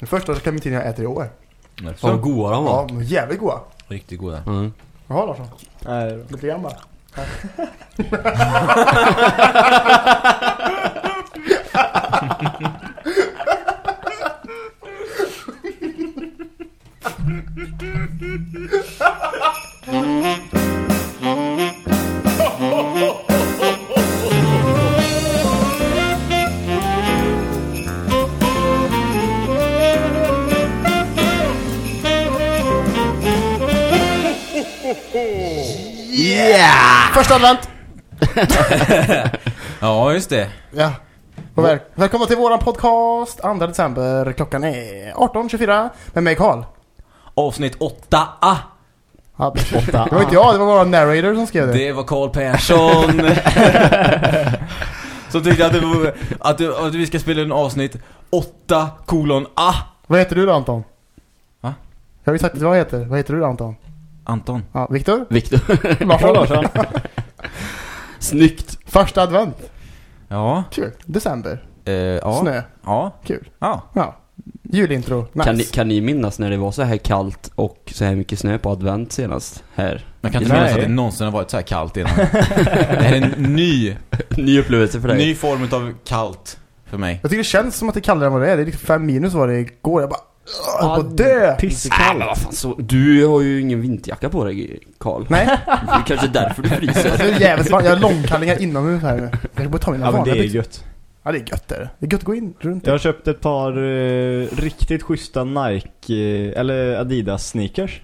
Den första clementinen jag äter i år. Fan Så. vad goda de Ja, var. de är jävligt goda. Riktigt goda. Mm. Jaha Larsson, Nej, lite grann bara. Första advent! Ja, just det. Ja. Och väl, välkomna till våran podcast 2 december. Klockan är 18.24 med mig Karl. Avsnitt 8A. Ja, det var inte jag, det var våra narrator som skrev det. Det var Karl Persson. Som tyckte att, det var, att, det, att vi ska spela en avsnitt 8 kolon A. Vad heter du då Anton? Va? Jag har ju sagt vad jag heter. Vad heter du då Anton? Anton. Ja, Viktor? Viktor. Larsson? Larsson. Snyggt. Första advent. Ja. Kul. December. Eh, ja. Snö. Ja. Kul. Ja. Ja. Julintro. Nice. Kan, ni, kan ni minnas när det var så här kallt och så här mycket snö på advent senast? Här. Man kan inte minnas att det någonsin har varit så här kallt innan. det här är en ny, Ny upplevelse för dig. ny form av kallt för mig. Jag tycker det känns som att det är kallare än vad det är. Det är liksom fem minus var det igår. Jag bara... Höll på att dö! Nej, men så, du har ju ingen vinterjacka på dig, Karl. Nej, Det är kanske därför du det fryser. är jävligt varmt. Jag har långkallingar inomhus här nu. Jag borde ta mina Ja men det är gött. Ja, det är gött det är det. Det är gött att gå in runt. Jag har köpt ett par eh, riktigt schyssta Nike, eh, eller Adidas sneakers.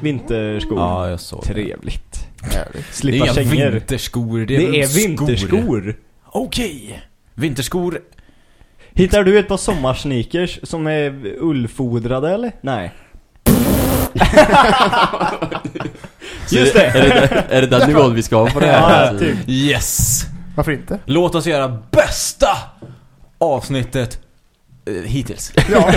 Vinterskor. Ja, jag såg det. Trevligt. Det är Slippa kängor. vinterskor. Det Det är, är, väl skor. vinterskor. Okej. Vinterskor. Hittar du ett par sommarsneakers som är ullfodrade eller? Nej. Just det! Är det, är det den nivån vi ska ha på det här? Ja, typ. Yes! Varför inte? Låt oss göra bästa avsnittet eh, hittills. Ja.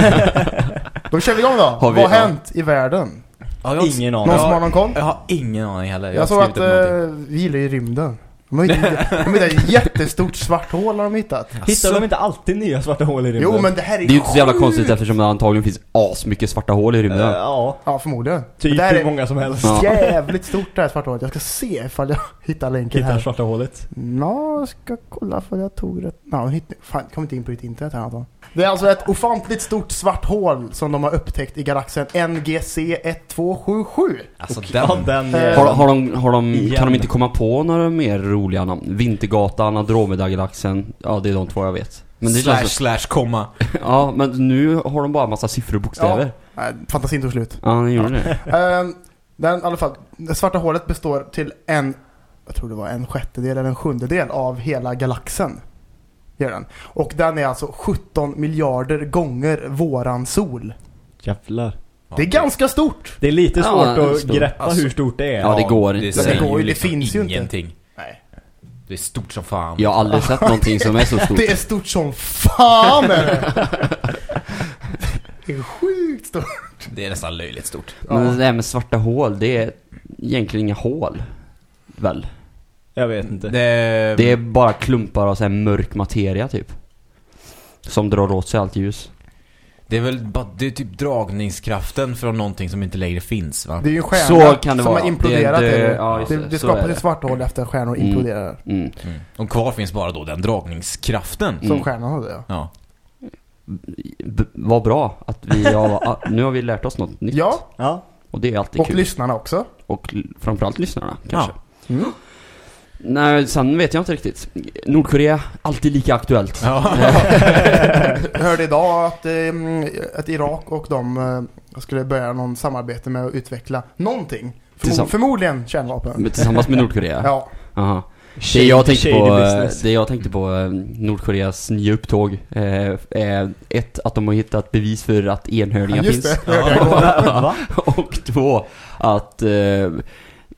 Då kör vi igång då. Har vi- Vad har ja. hänt i världen? Ja, jag, Ingen Någon aning. som har någon koll? jag har ingen aning heller. Jag, har såg att uh, vi gillar ju rymden. De har hittat, de har hittat ett jättestort svart hål har de hittat. Hittar de inte alltid nya svarta hål i rymden? Jo men det här är Det är ju inte så jävla konstigt eftersom det antagligen finns asmycket svarta hål i rymden. Ja, Ja förmodligen. typ det här hur är många som helst. Jävligt stort det här svarta hålet. Jag ska se ifall jag hittar länken Hittar här. svarta hålet. Ja, jag ska kolla för jag tog rätt. Ja, hit, fan, kom inte in på ditt internet här Anton. Det är alltså ett ofantligt stort svart hål som de har upptäckt i galaxen NGC 1277. Alltså Ja, den... den... Eh, Har, har de, har de, Igen. kan de inte komma på några mer roliga namn? Vintergatan, Andromeda-galaxen. Ja, det är de två jag vet. Men det slash känns slash komma. Ja, men nu har de bara massa siffror och bokstäver. Nej, fantasin tog slut. Ja, ni gjorde det. Ehm, den, i alla fall, det svarta hålet består till en, jag tror det var en sjättedel eller en sjundedel av hela galaxen. Gör den. Och den är alltså 17 miljarder gånger våran sol. Jävlar. Det är ganska stort! Det är lite Ja, svårt det är att stort. greppa Alltså, hur stort det är. Ja, det går det inte. säger Det går ju, det liksom finns ju inte. ingenting. Nej. Det är stort som fan. Jag har aldrig sett någonting som är så stort. Det är stort som fan är det! Det är sjukt stort. Det är nästan löjligt stort. Men det här med svarta hål, det är egentligen inga hål. Väl? Jag vet inte. Det, Det är bara klumpar av så här mörk materia typ. Som drar åt sig allt ljus. det är väl bara, det är typ dragningskraften från någonting som inte längre finns va? Det är ju en stjärna Så kan det som vara. har imploderat. Det- Det, ja, det, det. skapas ett svart hål efter stjärnor Mm. imploderar. Mm. Mm. Och kvar finns bara då den dragningskraften. Som Mm. stjärnan hade ja. Ja. Vad bra att vi har, nu har vi lärt oss något nytt. Ja, Ja. Och det är alltid och kul. lyssnarna också. Och framförallt lyssnarna kanske. Mm. Nej, sen vet jag inte riktigt. Nordkorea, alltid lika aktuellt. Ja. Jag hörde idag att, eh, att Irak och de eh, skulle börja någon samarbete med att utveckla någonting. Förmo- förmodligen kärnvapen. Men Tillsammans med Nordkorea. Ja, Aha. Det jag tänkte på, eh, det jag tänkte på eh, Nordkoreas nya upptåg eh, är ett, att de har hittat bevis för att enhörningar just finns. det. Och två, att eh,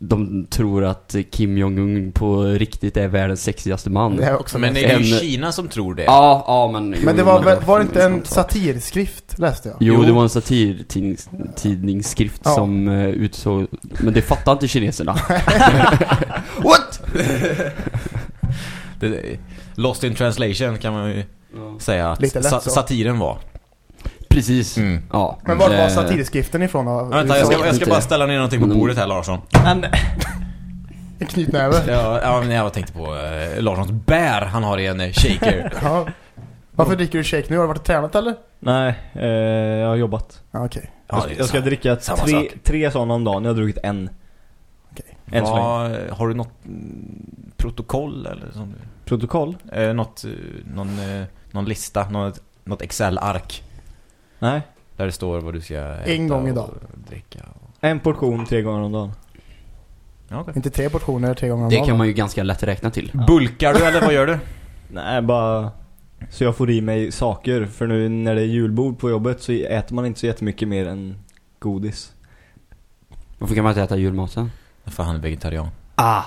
de tror att Kim Jong-Un på riktigt är världens sexigaste man. Det är också Men är det ju En- Kina som tror det? Ja, ja men... men det var, väl- var det inte en satirskrift läste jag? Jo, Jo. det var en satirtidningsskrift Ja. som uh, utsåg... Men det fattar inte kineserna. What? Lost in translation kan man ju säga att Lite lätt sa- satiren var. Precis. Mm. Ja. Men var var Eh, satirskriften ifrån då? Vänta, jag ska, jag ska bara ställa ner någonting på Mm. bordet här Larsson. Men, En knytnäve. Ja, ja men jag tänkte på eh, Larssons bär han har i en eh, shaker. Ja. Varför dricker du shake nu? Har du varit och tränat eller? nej, eh, jag har jobbat. Ja, okej. Ja, jag, är jag ska sant. dricka Samma tre, sak. tre sådana om dagen. Jag har druckit en. Än så länge. Vad, har du något mm, protokoll eller sånt? Protokoll? Eh, något, eh, någon, eh, någon lista, något, något Excel-ark Nej. där det står vad du ska äta En gång och idag. dricka. En portion tre gånger om dagen. Ja, okej. Inte tre portioner tre gånger om Det dagen. kan man ju ganska lätt räkna till. Bulkar du eller vad gör du? Nej, bara så jag får i mig saker. För nu när det är julbord på jobbet så äter man inte så jättemycket mer än godis. Varför kan man inte äta julmaten? För han är vegetarian. Ah!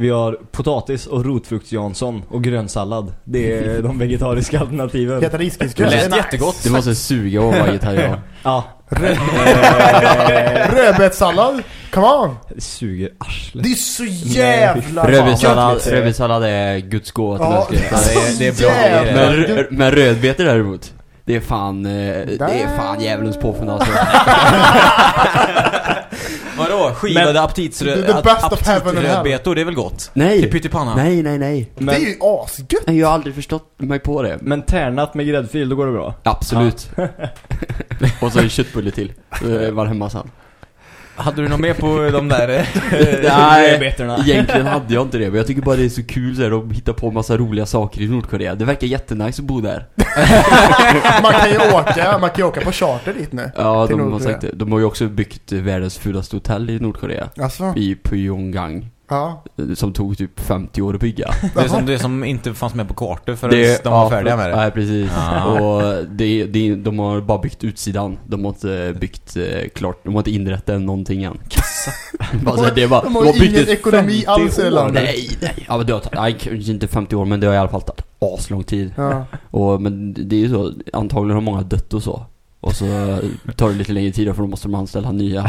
Vi har potatis och rotfrukts Jansson och grönsallad. Det är de vegetariska alternativen. Det lät jättegott. Det måste suga att vara vegetarian. Ja, Rödbetssallad? Come on! det suger arslet. Det är så jävla Rödbetssallad, rödbetssallad är guds gåva till Ja, det är- det är bra. Men, men rödbetor däremot, det är fan, eh, det är fan djävulens påfund alltså. Vadå? Skivade aptitsrö- aptitrödbetor, det är väl gott? Nej! Till pyttipanna? Nej, nej, nej. Det är Men, ju asgött! Jag har aldrig förstått mig på det. men tärnat med gräddfil, då går det bra. Absolut. Och så en köttbulle till. Så var hemma sen. Hade du något mer på de där? eh, Nej, egentligen hade jag inte det. Men jag tycker bara det är så kul så här, de hittar på massa roliga saker i Nordkorea. Det verkar jättenice att bo där. Man kan ju åka, man kan ju åka på charter dit nu. Ja, de har sagt det. De har ju också byggt världens fulaste hotell i Nordkorea. Alltså, I Pyongyang. Ja. Som tog typ 50 år att bygga. Det är som det som inte fanns med på kartor förrän Det- de var ja, färdiga med det. Nej, precis. Ah. Och det, det, de har bara byggt utsidan. De har inte byggt eh, klart. De har inte inrättat någonting än. bara, så här, det är bara, De har ju byggt ingen ekonomi 50 alls i landet. Nej, nej. Ja, men det har tagit, nej, inte 50 år, men det har i alla fall tagit aslång tid. Ja. Och, men det är ju så, antagligen har många dött och så. Och så tar det lite längre tid för då måste de anställa nya.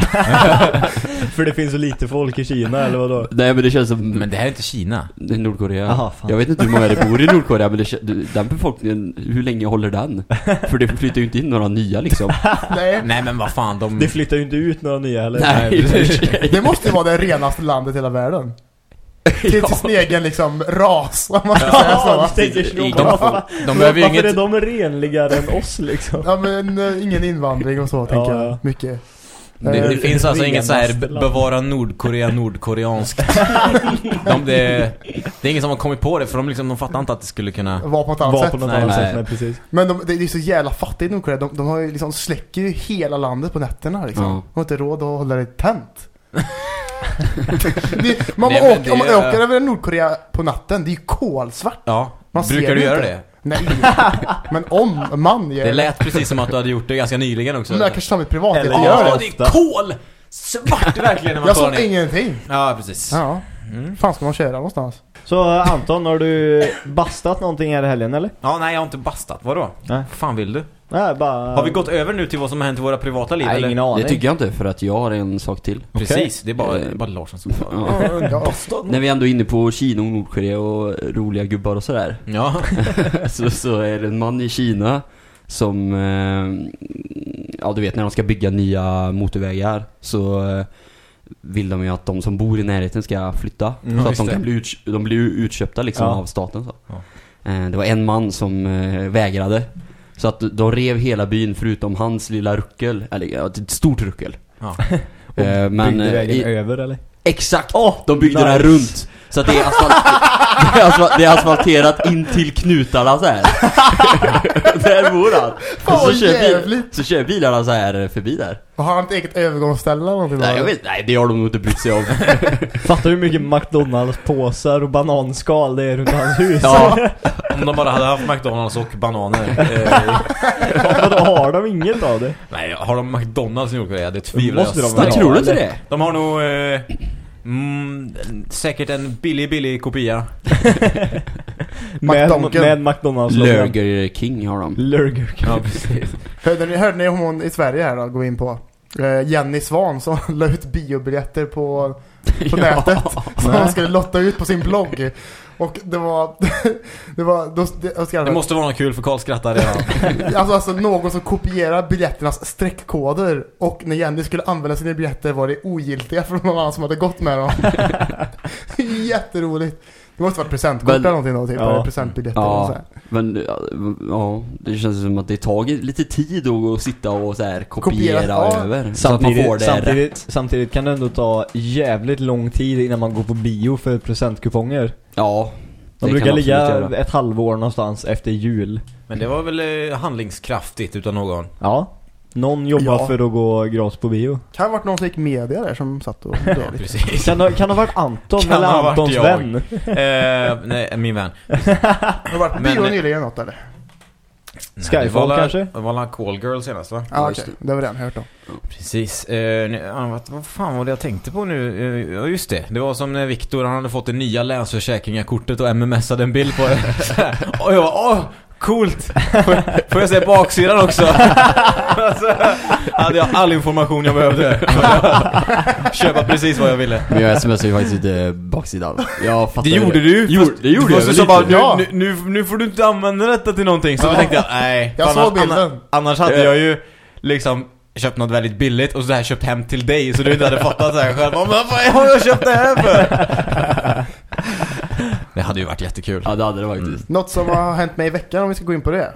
För det finns så lite folk i Kina, eller vadå? Nej men det känns som Men det här är inte Kina. det är Nordkorea. Jaha, fan. jag vet inte hur många det bor i Nordkorea men det, den befolkningen, hur länge håller den? För det flyttar ju inte in några nya liksom. Nej, Nej men vad fan, de... Det flyttar ju inte ut några nya heller. Nej, sig. det måste ju vara det renaste landet i hela världen. Till, till sin egen liksom ras, om man ska säga Ja, så. du tänker så. De- Varför- de behöver ju inget- är de renligare än oss liksom? Ja men eh, ingen invandring och så tänker Ja, jag ja. mycket. Det, det Eh, finns alltså inget så här bevara Nordkorea nordkoreanskt. de, det, det är ingen som har kommit på det för de, liksom, de fattar inte att det skulle kunna... Var på ett annat sätt. något Nej, annat nej. sätt, nej precis. Men de, det är så jävla fattigt i Nordkorea. De, de har ju liksom släcker ju hela landet på nätterna liksom. Ja. De har inte råd att hålla det tänt. det, man Nej, men åker, det om man är- åker över Nordkorea på natten, det är ju kolsvart. Ja, Man brukar du det göra inte. det? Nej, men om man gör Det lät precis som att du hade gjort det ganska nyligen också. Men jag kanske tar mitt privat, Eller jag gör Ja, det. det är kol! Svart verkligen när man Jag ner. ingenting. Ja, precis. Ja, Mm. fan ska man köra någonstans? Så Anton, har du bastat någonting här i helgen eller? Ja, nej jag har inte bastat. Vadå? Nej. Vad fan vill du? Nej, bara... Har vi gått över nu till vad som har hänt i våra privata liv? Nej, eller? ingen aning. Det tycker jag inte för att jag har en sak till. Precis, det är bara, Eh, bara Larsson som Ja. När vi ändå är inne på Kina och Nordkorea och roliga gubbar och sådär. Ja. så, så är det en man i Kina som, eh, ja du vet när de ska bygga nya motorvägar så eh, vill de ju att de som bor i närheten ska flytta. Mm, så att de kan bli, de blir utköpta liksom Ja. av staten så. Ja. Eh, det var en man som eh, vägrade. Så att de rev hela byn förutom hans lilla ruckel, eller ja, ett stort ruckel. Ja. Eh, men, Byggde eh, vägen i- över eller? Exakt! Åh, de byggde nice. den runt. Så att det är, asfalt det, är asfalt det är asfalterat in till knutarna så här. där bor han. Fan, så, kör bil, så kör bilarna så här förbi där. Och har han ett eget övergångsställe eller någonting? Nej, då? jag vet, nej det har de nog inte brytt sig om. Fattar du hur mycket McDonalds-påsar och bananskal det är runt hans hus? Ja, Om de bara hade haft McDonalds och bananer. Eh, Vadå, har de inget av det? nej, har de McDonalds i Nordkorea? Det tvivlar Måste jag de starkt. tror du inte det? De har nog eh, mm, säkert en billig, billig kopia. Med, McDonken. med McDonalds-loggan. Lurger King har de. Lurger. Ja, precis. Hörde ni, hörde ni om hon i Sverige här då, gå in på? Eh, Jenny Svan som la ut biobiljetter på, på nätet. Som hon skulle lotta ut på sin blogg. Och det var... det var... Då, det, Det måste vara något kul för Karl skrattar redan. alltså, alltså någon som kopierar biljetternas streckkoder och när Jenny skulle använda sina biljetter var det ogiltiga för någon annan som hade gått med dem. Jätteroligt. Det måste varit presentkort eller någonting då, typ. Ja. Eller presentbiljetter och så Ja, här. men ja, ja, det känns som att det tagit lite tid då att sitta och så här kopiera Kopiera, ja. över. Så att man får det samtidigt, rätt. samtidigt kan det ändå ta jävligt lång tid innan man går på bio för presentkuponger. Ja. De det brukar ligga göra. ett halvår någonstans efter jul. Men det var väl eh, handlingskraftigt utav någon. Ja. Någon jobbar Ja. för att gå gratis på bio. Kan ha varit någon som gick media där som satt och lite. Precis. Kan det, kan det ha varit Anton Kan eller ha varit Antons jag. vän? eh, nej, min vän. Har du varit på Men- bio nyligen något eller? Nej, Skyfall det var kanske? Det var Call Girl senast va? Ja, just okej. Det har vi redan hört om. Precis. Eh, vad, vad fan var det jag tänkte på nu? Eh, Ja, just det. Det var som när Viktor, han hade fått det nya Länsförsäkringar-kortet och mmsade en bild på det. Och jag bara, åh, coolt! Får, jag se baksidan också? så hade jag all information jag behövde. Köpa precis vad jag ville. Men jag smsade ju faktiskt inte baksidan. Jag fattar Det gjorde du Jo, det gjorde du jag så bara, nu, Ja. nu, nu, nu får du inte använda detta till någonting. Så då Ja. tänkte jag, nej. Jag För såg annars- bilden. Annars, annars hade jag ju liksom köpt något väldigt billigt och så här köpt hem till dig så du inte hade fattat så här själv. Men vad har jag köpt det här för? Det hade ju varit jättekul. Ja, det hade det faktiskt. Något som har hänt mig i veckan om vi ska gå in på det.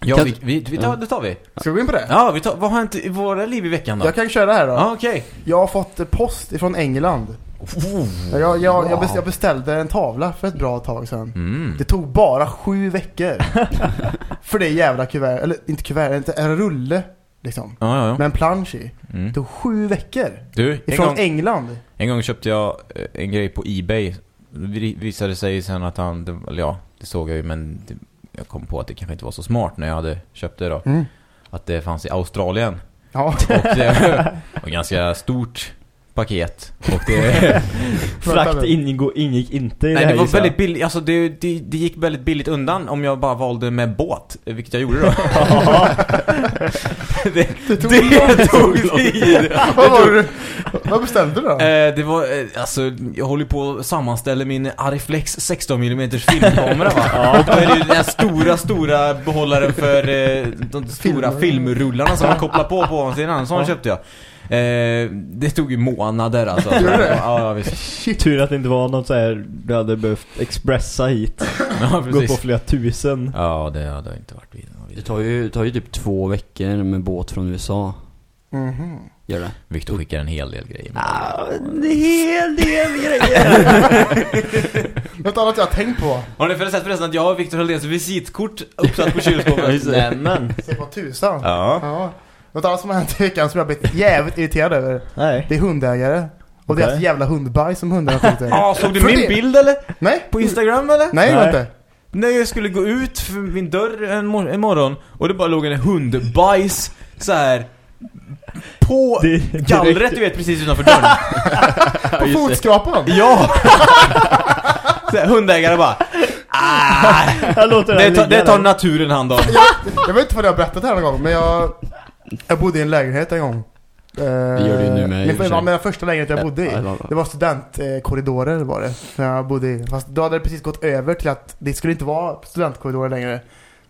Ja, Kan- vi, vi, vi tar, det tar vi. Ska vi gå in på det? Ja, vi tar, vad har hänt i våra liv i veckan då? Jag kan köra här då. Ja, okej. Jag har fått post ifrån England. Oh, Jag, jag, wow. jag beställde en tavla för ett bra tag sedan. Mm. Det tog bara sju veckor. för det jävla kuvert, eller inte kuvert, inte en rulle liksom. Ja, ja, ja. Med en plansch i. Mm. Det tog sju veckor. Du, en Ifrån gång, England. en gång köpte jag eh, en grej på Ebay. Det visade sig sen att han, det, ja, det såg jag ju men det, jag kom på att det kanske inte var så smart när jag hade köpt det då. Mm. Att det fanns i Australien. Ja. Och var ganska stort paket. Och det, Frakt ingick, ingick inte i nej, det här det var jag. väldigt billigt, alltså det, det, det gick väldigt billigt undan om jag bara valde med båt, vilket jag gjorde då. det, Det tog det tog tid. Vad var det? Vad beställde du då? Eh, det var, eh, alltså, jag håller på att sammanställa min Ariflex 16 mm filmkamera va? Och då är det ju den här stora, stora behållaren för eh, de stora Filmer. filmrullarna som man kopplar på på ovansidan. Sån Ja. köpte jag. Eh, det tog ju månader alltså. Ja, ja. Tur att det inte var något så här du hade behövt expressa hit. Ja, Gå på flera tusen. Ja, det hade inte varit vidare. Det tar ju, det tar ju typ två veckor med båt från USA. Mhm. Gör det? Viktor skickar en hel del grejer. En hel del grejer. Något annat jag har tänkt på. Har ni sett förresten att jag har Viktor Helldéns visitkort uppsatt på kylskåpet? Nämen. Se på tusan. Ja. Ja. Något annat som har hänt i veckan som jag har blivit jävligt irriterad över. Nej. Det är hundägare. Och Okej. deras jävla hundbajs som hundarna skjuter. Ja, såg du För min det- bild eller? Nej. På Instagram eller? Nej, det var Nej. inte. När jag skulle gå ut för min dörr en, mor- en morgon och det bara låg en hundbajs så här på Det direkt- gallret du vet precis utanför dörren. På fotskrapan. ja! så här, hundägare bara ah, Jag låter det, ligga det tar naturen hand om. Jag vet inte vad jag har berättat här någon gång, men jag, jag bodde i en lägenhet en gång. Det gör du ju nu med, i och för Min, första lägenhet jag bodde i. Det var studentkorridorer var det. Jag bodde i. Fast då hade det precis gått över till att det skulle inte vara studentkorridorer längre.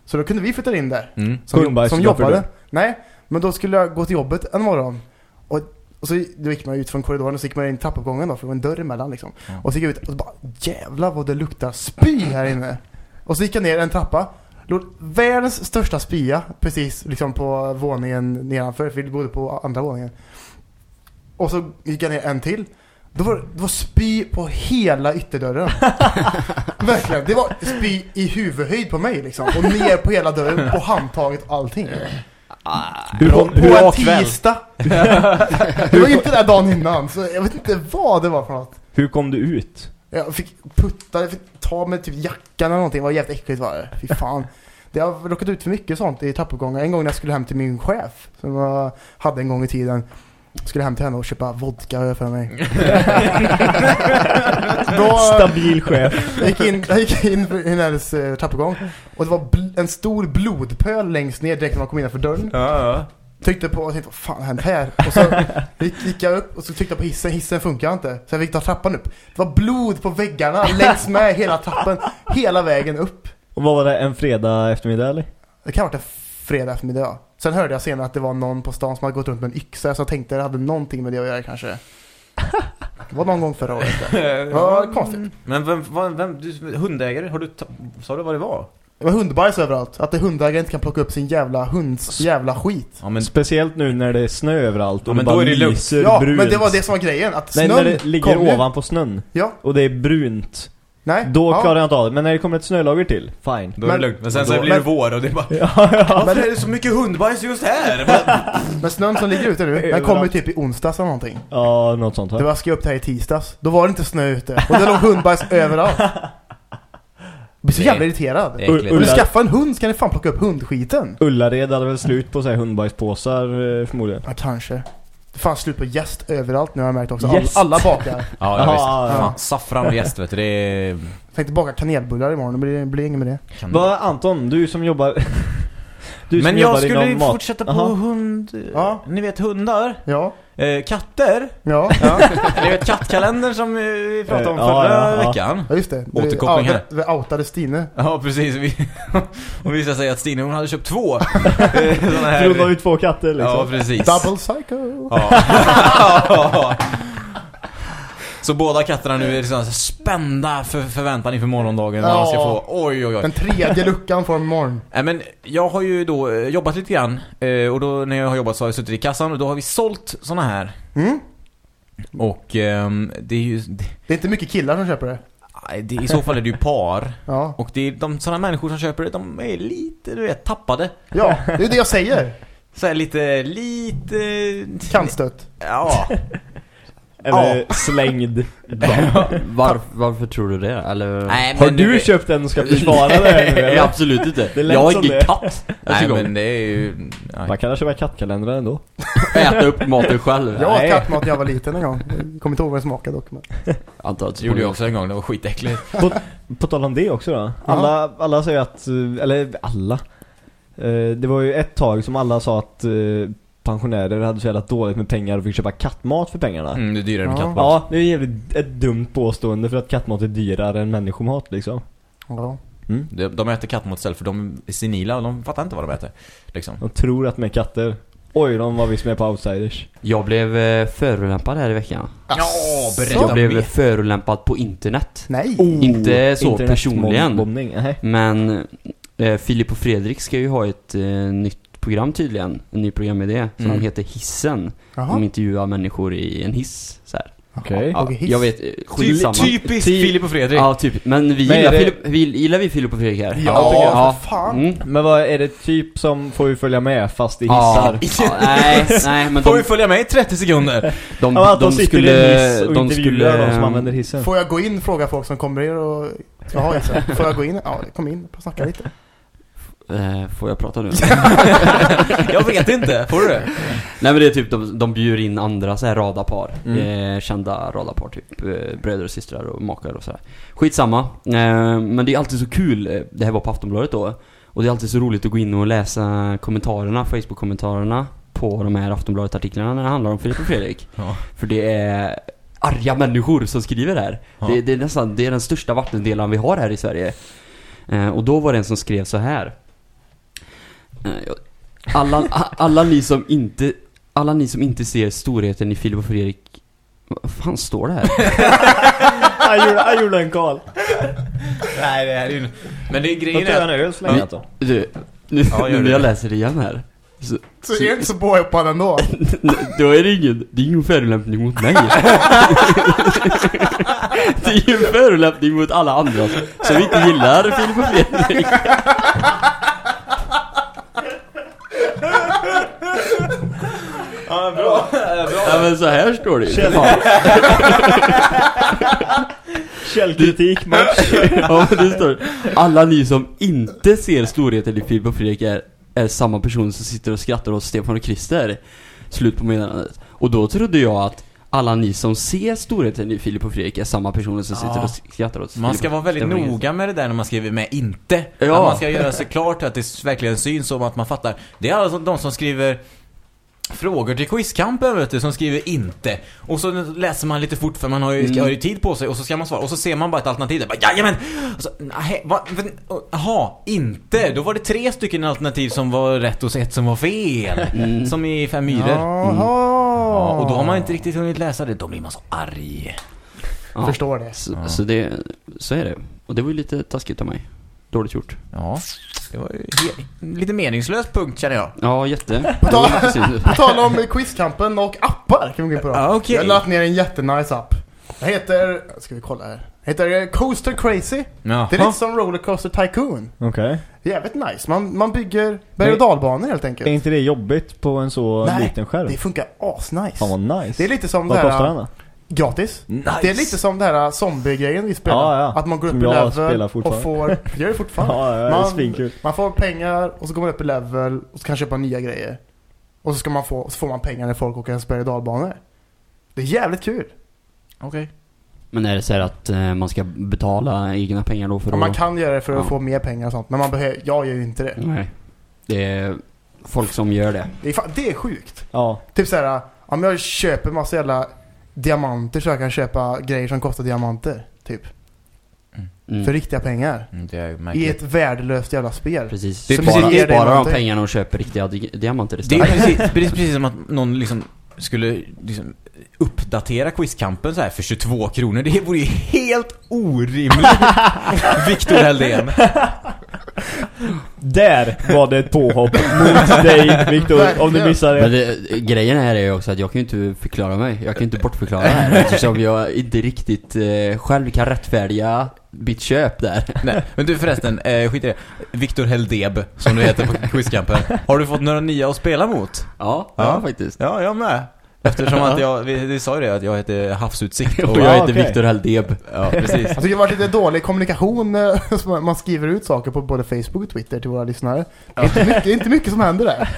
Så då kunde vi flytta in där. Mm. Som, som jobbade. Nej, men då skulle jag gå till jobbet en morgon. Och, och så då gick man ut från korridoren och så gick man in i trappuppgången då, för det var en dörr emellan liksom. Ja. Och så gick jag ut och så bara, jävlar vad det luktar spy här inne. Och så gick jag ner en trappa. Låg världens största spya precis liksom på våningen nedanför, för vi bodde på andra våningen. Och så gick jag ner en till. Då var det var spy på hela ytterdörren. Verkligen. Det var spy i huvudhöjd på mig liksom. Och ner på hela dörren, på handtaget, allting. Hur På, kom, på hur, en tisdag. det var inte där dagen innan, så jag vet inte vad det var för något. hur kom du ut? Jag fick putta, jag fick ta med typ jackan eller någonting. Det var jävligt äckligt var det. Fy fan. Det har råkat ut för mycket sånt i trappuppgångar. En gång när jag skulle hem till min chef, som jag hade en gång i tiden. Skulle hem till henne och köpa vodka för mig. Då, Stabil chef. jag gick in, jag gick in i hennes eh, trappuppgång och det var bl- en stor blodpöl längst ner direkt när man kom innanför dörren. Ja, ja. Tryckte på och tänkte, vad fan hänt här? Och så gick, gick jag upp och så tryckte jag på hissen, hissen funkar inte. Så jag fick ta trappan upp. Det var blod på väggarna längs med hela trappen, hela vägen upp. Och vad var det, en fredag eftermiddag eller? Det kan ha varit en fredag eftermiddag. ja. Sen hörde jag senare att det var någon på stan som hade gått runt med en yxa, så jag tänkte det hade någonting med det att göra kanske. Det var någon gång förra året. Det var konstigt. Men vem, vem, vem du, hundägare, har du, sa du vad det var? Det var hundbajs överallt. Att det hundägare inte kan plocka upp sin jävla hunds jävla skit. Ja men, Speciellt nu när det är snö överallt och Ja, men det då är det lugnt. lyser Ja, brunt. men det var det som var grejen. Att Nej, snön när det ligger kom ju- ovanpå snön Ja, och det är brunt. nej. Då ja. klarar jag inte av det. Men när det kommer ett snölager till, fine. då är det Men- lugnt. Men sen då- så blir det men- vår och det är bara Ja, ja. Är det så mycket hundbajs just här? Men snön som ligger ute nu, den kommer ju typ i onsdags eller någonting. ja något sånt Då va? vaskade jag upp det här i tisdags. Då var det inte snö ute. Och det låg hundbajs överallt. Jag blir så jävla irriterad. Äckligt. Om du skaffar en hund så kan ni fan plocka upp hundskiten. Ullared hade väl slut på så här hundbajspåsar eh, förmodligen. Ja, kanske. Det fanns slut på gäst överallt nu har jag märkt också. Jäst? Alla, alla bakar. Ja, ja, visst. ja. Fan, saffran och jäst vet du, det är... Jag tänkte baka kanelbullar imorgon, det blir, blir inget med det. Kan... Vad Anton, du som jobbar... du Men som jag jobbar skulle inom ju mat. fortsätta på Aha. hund... Ja. Ni vet hundar? Ja, Eh, katter? ja, Ja. Ni vet kattkalendern som vi pratade om Eh, förra ja, ja, ja. veckan? ja just det. Återkoppling här. Vi outade Stine. Ja, precis. Vi, och vi ska säga att Stine hon hade köpt två. eh, såna här... För då har vi två katter liksom. Ja, precis. Double psycho. Ja. Så båda katterna nu är liksom spända för förväntan inför morgondagen. Vad de ska Ja. få. Oj, oj, oj. Den tredje luckan från imorgon. Nej men jag har ju då eh, jobbat lite grann eh, och då när jag har jobbat så har jag suttit i kassan och då har vi sålt såna här. Mm? Och ehm, det är ju... Det, Det är inte mycket killar som köper det. nej, det, I så fall är det ju par. Ja, Och det är de sådana människor som köper det, de är lite, du vet, tappade. ja det är det jag säger. Så här lite, lite... Kantstött. Ja. Eller slängd. Var, varför tror du det? Eller? Nej, Har du köpt en och ska försvara det Nej, eller? absolut inte. Det Jag har ingen det. katt. Nej men det är ju... Nej. Man kan köpa kattkalendrar ändå. äta upp maten själv. Jag åt kattmat när jag var liten en gång. Jag kommer inte ihåg vad det smakade dock. Men... Att Det gjorde jag också en gång, det var skitäckligt. På, på tal om det också då. Alla, alla säger att, eh, eller alla. Eh, Det var ju ett tag som alla sa att eh, pensionärer hade så jävla dåligt med pengar och fick köpa kattmat för pengarna. Mm, det är dyrare med Ja. kattmat. Ja, det är jävligt ett dumt påstående för att kattmat är dyrare än människomat liksom. Ja. De, de äter kattmat istället för de är senila och de fattar inte vad de äter. Liksom. De tror att de är katter. Oj, de var visst med på outsiders. Jag blev eh, förolämpad här i veckan. Ja, Jag blev förolämpad på internet. Nej. Inte så Internet- personligen. Men eh, Filip och Fredrik ska ju ha ett eh, nytt program tydligen. En ny programidé. Som Mm. heter Hissen. De Jaha. intervjuar människor i en hiss. Så här. Okej. Ja, Okej, hiss. jag vet, eh, skitsamma. Typiskt Ty- Filip och Fredrik. Ja, typ. Men vi Men gillar, det- Filip, vi, gillar vi Filip och Fredrik här? Ja, ja. fan. Mm. Men vad är det typ som får vi följa med fast i Ja, hissar? ja, nej, nej, men Får vi de, följa med i 30 sekunder? de, Ja, de, de sitter skulle... de intervjuar skulle, de som använder hissen. Får jag gå in och fråga folk som kommer in och ska ha hissen? Får jag gå in? Ja, kom in och snacka lite. Eh, får jag prata nu? Jag vet inte, får du det? Nej men det är typ, de, de bjuder in andra så här radarpar. Mm. Eh, kända radarpar typ. Eh, bröder och systrar och makar och sådär. Skitsamma. Eh, men det är alltid så kul. eh, Det här var på Aftonbladet då. Och det är alltid så roligt att gå in och läsa kommentarerna, Facebook-kommentarerna på de här Aftonbladet-artiklarna när det handlar om Filip och Fredrik. Ja. För det är arga människor som skriver här. Ja. Det, det är nästan, det är den största vattendelaren vi har här i Sverige. Eh, och då var det en som skrev så här. Alla, alla ni som inte alla ni som inte ser storheten i Filip och Fredrik Vad fan står det här? Jag gjorde, jag gjorde en call. Nej, det här är ju... Men det är grejen är... öl så länge då. Du, nu, Ja, gör när jag läser det igen här så, Så är det inte så påhoppad ändå. Då är det ingen, det är ingen förolämpning mot mig Det är ju en förolämpning mot alla andra som inte gillar Filip och Fredrik Ja, bra. Ja men så här står det ju Käll-. Källkritik, match. Ja men det står Alla ni som inte ser storheten i Filip och Fredrik är, är samma person som sitter och skrattar åt Stefan och Christer Slut på meddelandet Och då trodde jag att alla ni som ser storheten i Filip och Fredrik är samma personer som sitter och skrattar åt Man ska vara väldigt noga med det där när man skriver med inte. Ja. Att man ska göra sig klart att det verkligen syns om att man fattar. Det är alltså de som skriver frågor till quizkampen vet du, som skriver inte. Och så läser man lite fort för man har ju, Mm. har ju tid på sig och så ska man svara. Och så ser man bara ett alternativ där. Bara, Jajamän! Va, jaha, inte. Då var det tre stycken alternativ som var rätt och ett som var fel. Mm. Som i Fem myror. Jaha. Ja, och då har man inte riktigt hunnit läsa det. Då blir man så arg. Ja. Förstår det. Så, Ja. så, det, så är det. Och det var ju lite taskigt av mig. Dåligt gjort. Ja, det var ju he- lite meningslös punkt känner jag. Ja, jätte. På tal-. På tal om quizkampen och appar kan vi gå in på. Ja, okej. Jag har lagt ner en jättenice app. Jag heter, ska vi kolla här. Jag heter eh, Coaster Crazy. Jaha. Det är lite som Rollercoaster Tycoon. Okej. Jävligt nice. Man, man bygger berg och dalbanor helt Är enkelt. inte det jobbigt på en så Nej, liten skärm? Det funkar asnice. Fan vad nice. Det är lite som Vad det här... kostar den då? Gratis. Nice. Det är lite som det här zombie-grejen vi spelar. Ja, ja. Att man går upp i level och får... Gör det fortfarande? Ja, det Man-. Man får pengar och så går man upp i level och så kan man köpa nya grejer. Och så, ska man få, så får man pengar när folk åker berg och dalbanor. Det är jävligt kul. Okej. Men är det så här att eh, man ska betala egna pengar då för Ja, att... man kan göra det för att få mer pengar och sånt. Men man behöver, jag gör ju inte det. Nej. Det är folk som gör det. Det är, fan, det är sjukt. Ja. Typ såhär, om jag köper massa jävla diamanter så jag kan köpa grejer som kostar diamanter. Typ. Mm. För riktiga pengar. Mm, det är I märkligt. ett värdelöst jävla spel. Precis. Det är Spara, precis det det är spara de pengarna och köper riktiga di diamanter Det är istället. precis, precis, precis som att någon liksom skulle liksom uppdatera quizkampen så här för 22 kronor. Det vore ju helt orimligt. Viktor Heldén. Där var det ett påhopp mot dig Viktor, om du Verkligen. missade Men det. det, grejen här är ju också att jag kan ju inte förklara mig. Jag kan ju inte bortförklara det här eftersom jag inte riktigt eh, själv kan rättfärdiga mitt köp där. Nej, men du förresten, eh, skit i det. Viktor Heldeb, som du heter på quizkampen. Har du fått några nya att spela mot? Ja, Ja. ja faktiskt. Ja, jag med. Eftersom att jag, vi, vi sa ju det, att jag heter Havsutsikt. Och jag Ja, heter okej. Viktor Heldeb. ja, precis. Jag tycker det har varit lite dålig kommunikation eh, man- skriver ut saker på både Facebook och Twitter till våra lyssnare. Det är inte mycket, inte mycket som händer där.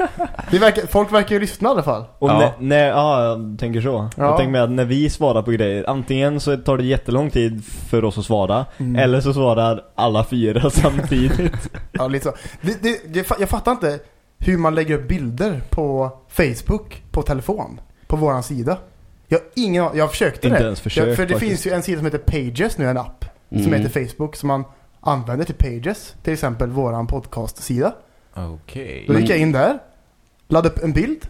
Det verkar, folk verkar ju lyssna i alla fall. Och Ja. när, när, ja, jag tänker så. Ja. Jag tänker med att när vi svarar på grejer, antingen så tar det jättelång tid för oss att svara, Mm. eller så svarar alla fyra samtidigt. Ja, lite så. Det, det, jag fattar inte hur man lägger upp bilder på Facebook på telefon. På våran sida. Jag ingen Jag försökte Inte det. ens försökt jag, för det faktiskt. finns ju en sida som heter Pages nu, en app. Som Mm. heter Facebook som man använder till Pages. Till exempel våran podcast-sida. Okej. Då Men- gick jag in där, laddade upp en bild.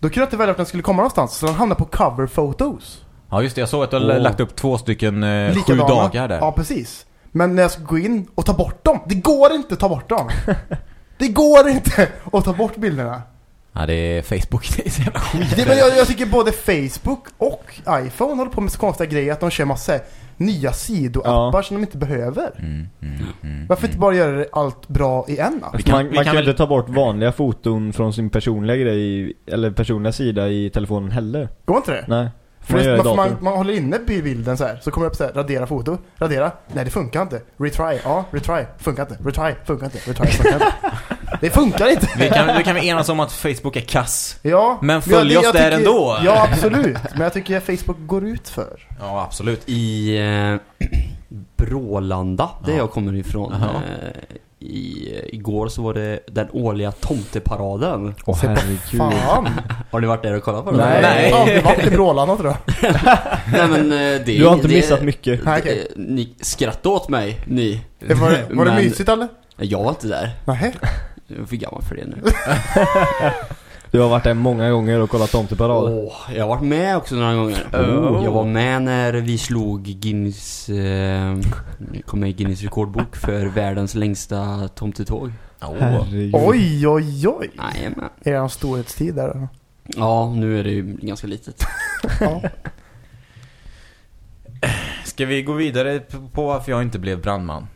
Då kunde jag inte välja vart den skulle komma någonstans, så den hamnade på cover photos. Ja, just det. Jag såg att du har Åh. lagt upp två stycken eh, sju dagar där. Ja, precis. Men när jag ska gå in och ta bort dem, det går inte att ta bort dem. det går inte att ta bort bilderna. Ja, det är Facebook. Det är så jävla skit. Det, men jag, jag tycker både Facebook och iPhone håller på med så konstiga grejer att de kör massa nya sidoappar Ja. som de inte behöver. Mm, mm, mm, Varför inte bara göra allt bra i en app? Man vi man kan kan väl- inte ta bort vanliga foton från sin personliga grej, eller personliga sida i telefonen heller. Går inte det? Nej. Man det, man, man, man håller inne bilden så här, så kommer det upp så här, radera foto, radera, nej det funkar inte, retry, ja, retry, funkar inte, retry, funkar inte, retry, funkar inte. Det funkar inte! Vi kan, vi kan väl enas om att Facebook är kass. Ja, Men följ oss där ändå. Ja, absolut. Men jag tycker Facebook går ut för. Ja, absolut. I eh, Brålanda, där Ja. jag kommer ifrån. Jaha. Eh, i, igår så var det den årliga tomteparaden. Åh herregud. Fan! Har ni varit där och kollat på det? Nej, Nej. jag har aldrig varit i Brålanda tror jag. Nej men eh, det Du har inte det- missat mycket. Okej. eh, Ni skrattade åt mig, ni. Det var, det- var det Men- mysigt eller? Jag var inte där. Nej. Jag är för gammal för det nu. Du har varit där många gånger och kollat tomteparad. Åh, jag har varit med också några gånger. Oh. Jag var med när vi slog Guinness, eh, kom med i Guinness rekordbok för världens längsta tomtetåg. Herregud. Oj, oj, oj. Jajamän. Är det en storhetstid där? Ja, nu är det ju ganska litet. Ja. Ska vi gå vidare på varför jag inte blev brandman?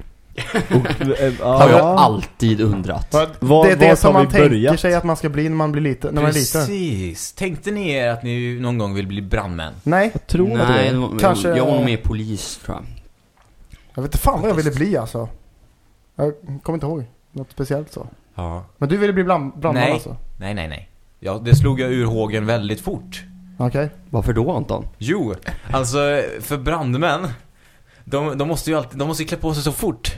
Och, eh, Har jag ja. alltid undrat. Vad- Var- det är det som man tänker börjat? sig att man ska bli när man blir liten. När man är liten. Precis. Tänkte ni er att ni någon gång vill bli brandmän? Nej, Jag tror Nej, det. Kanske- jag var nog mer polis tror jag. jag vet inte fan vad jag ville bli alltså. Jag kommer inte ihåg något speciellt så. Ja. Men du ville bli bland, brandman Nej. alltså? Nej, nej, nej. Ja, det slog jag ur hågen väldigt fort. Okej. Varför då Anton? Jo, alltså för brandmän de, de måste ju alltid, de måste klä på sig så fort.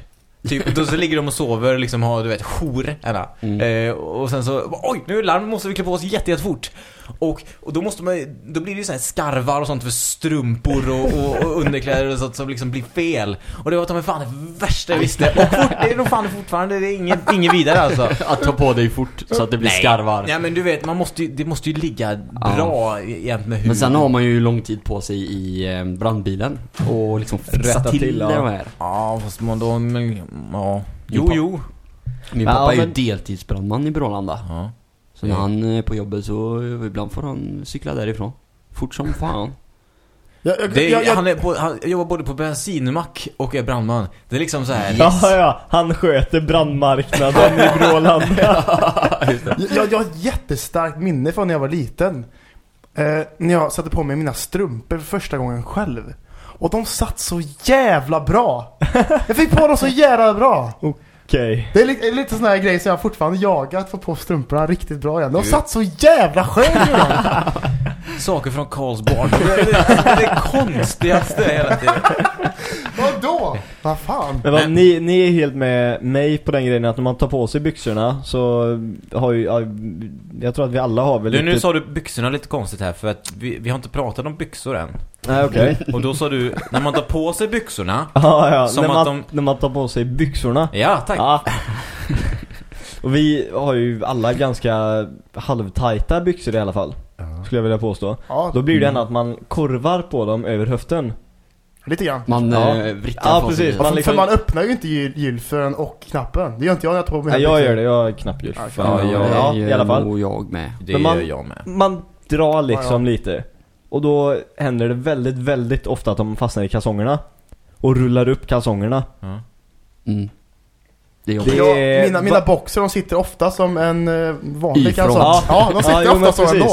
Typ, då så ligger de och sover liksom har du vet jour. Mm. Eh, och sen så oj nu är larm måste vi klä på oss jätte, jättefort. Och, och då måste man då blir det ju så här skarvar och sånt för strumpor och, och, och underkläder och sånt som liksom blir fel. Och det var ta mig fan det värsta jag visste. Och fort, det är nog fan fortfarande det är inget, inget vidare alltså. Att ta på dig fort så att det blir skarvar. Ja men du vet, man måste ju, det måste ju ligga bra jämt med huvudet. Men sen har man ju lång tid på sig i eh, brandbilen och liksom fixa till, till, ja. de här. Ja, fast man då, men, ja. Jo, jo. Min Ja, pappa är ju men- deltidsbrandman i Brålanda. Ja. Så när han är på jobbet så ibland får han cykla därifrån. Fort som fan. Jag, jag, Det är, jag, jag, han, är på, han jobbar både på bensinmack och är brandman. Det är liksom så här. Ja, ja, han sköter brandmarknaden i Brålanda. jag, jag har ett jättestarkt minne från när jag var liten. Eh, när jag satte på mig mina strumpor för första gången själv. Och de satt så jävla bra! Jag fick på dem så jävla bra! Okej. Det är lite, lite sån här grej som jag fortfarande jagar att få på strumporna riktigt bra igen. De satt så jävla skönt gjorde de. Saker från Karlsborg. Det är det, det konstigaste hela tiden. Vadå? Vad fan? Men, vad, Men- ni, ni är helt med mig på den grejen att när man tar på sig byxorna så har ju, ja, jag tror att vi alla har väl Du, lite... nu sa du byxorna lite konstigt här för att vi, vi har inte pratat om byxor än. Nej okej. Och då sa du, när man tar på sig byxorna. Ja, ja, Som när att man, de- när man tar på sig byxorna. Ja, tack. Ja. Och vi har ju alla ganska halvtajta byxor i alla fall. Skulle jag vilja påstå. Ja, Då blir det ändå att man korvar på dem över höften. Lite grann. Man Ja. eh, vrickar Ja, på precis. sig. Man liksom- För man öppnar ju inte gyl- gylfen och knappen. Det gör inte jag när jag tar på mig Nej, jag gör det, jag är knappt Ja, ja, Ja, ja, ja, i alla fall. Och jag med. Det man- gör jag med. Man drar liksom Ja, lite. Och då händer det väldigt, väldigt ofta att de fastnar i kalsongerna. Och rullar upp kalsongerna. Ja. Mm. Det är Det-. Ja, mina, mina boxer de sitter ofta som en uh, vanlig kalsong. Ja. Ja, de sitter Ja, jo, ofta så ändå.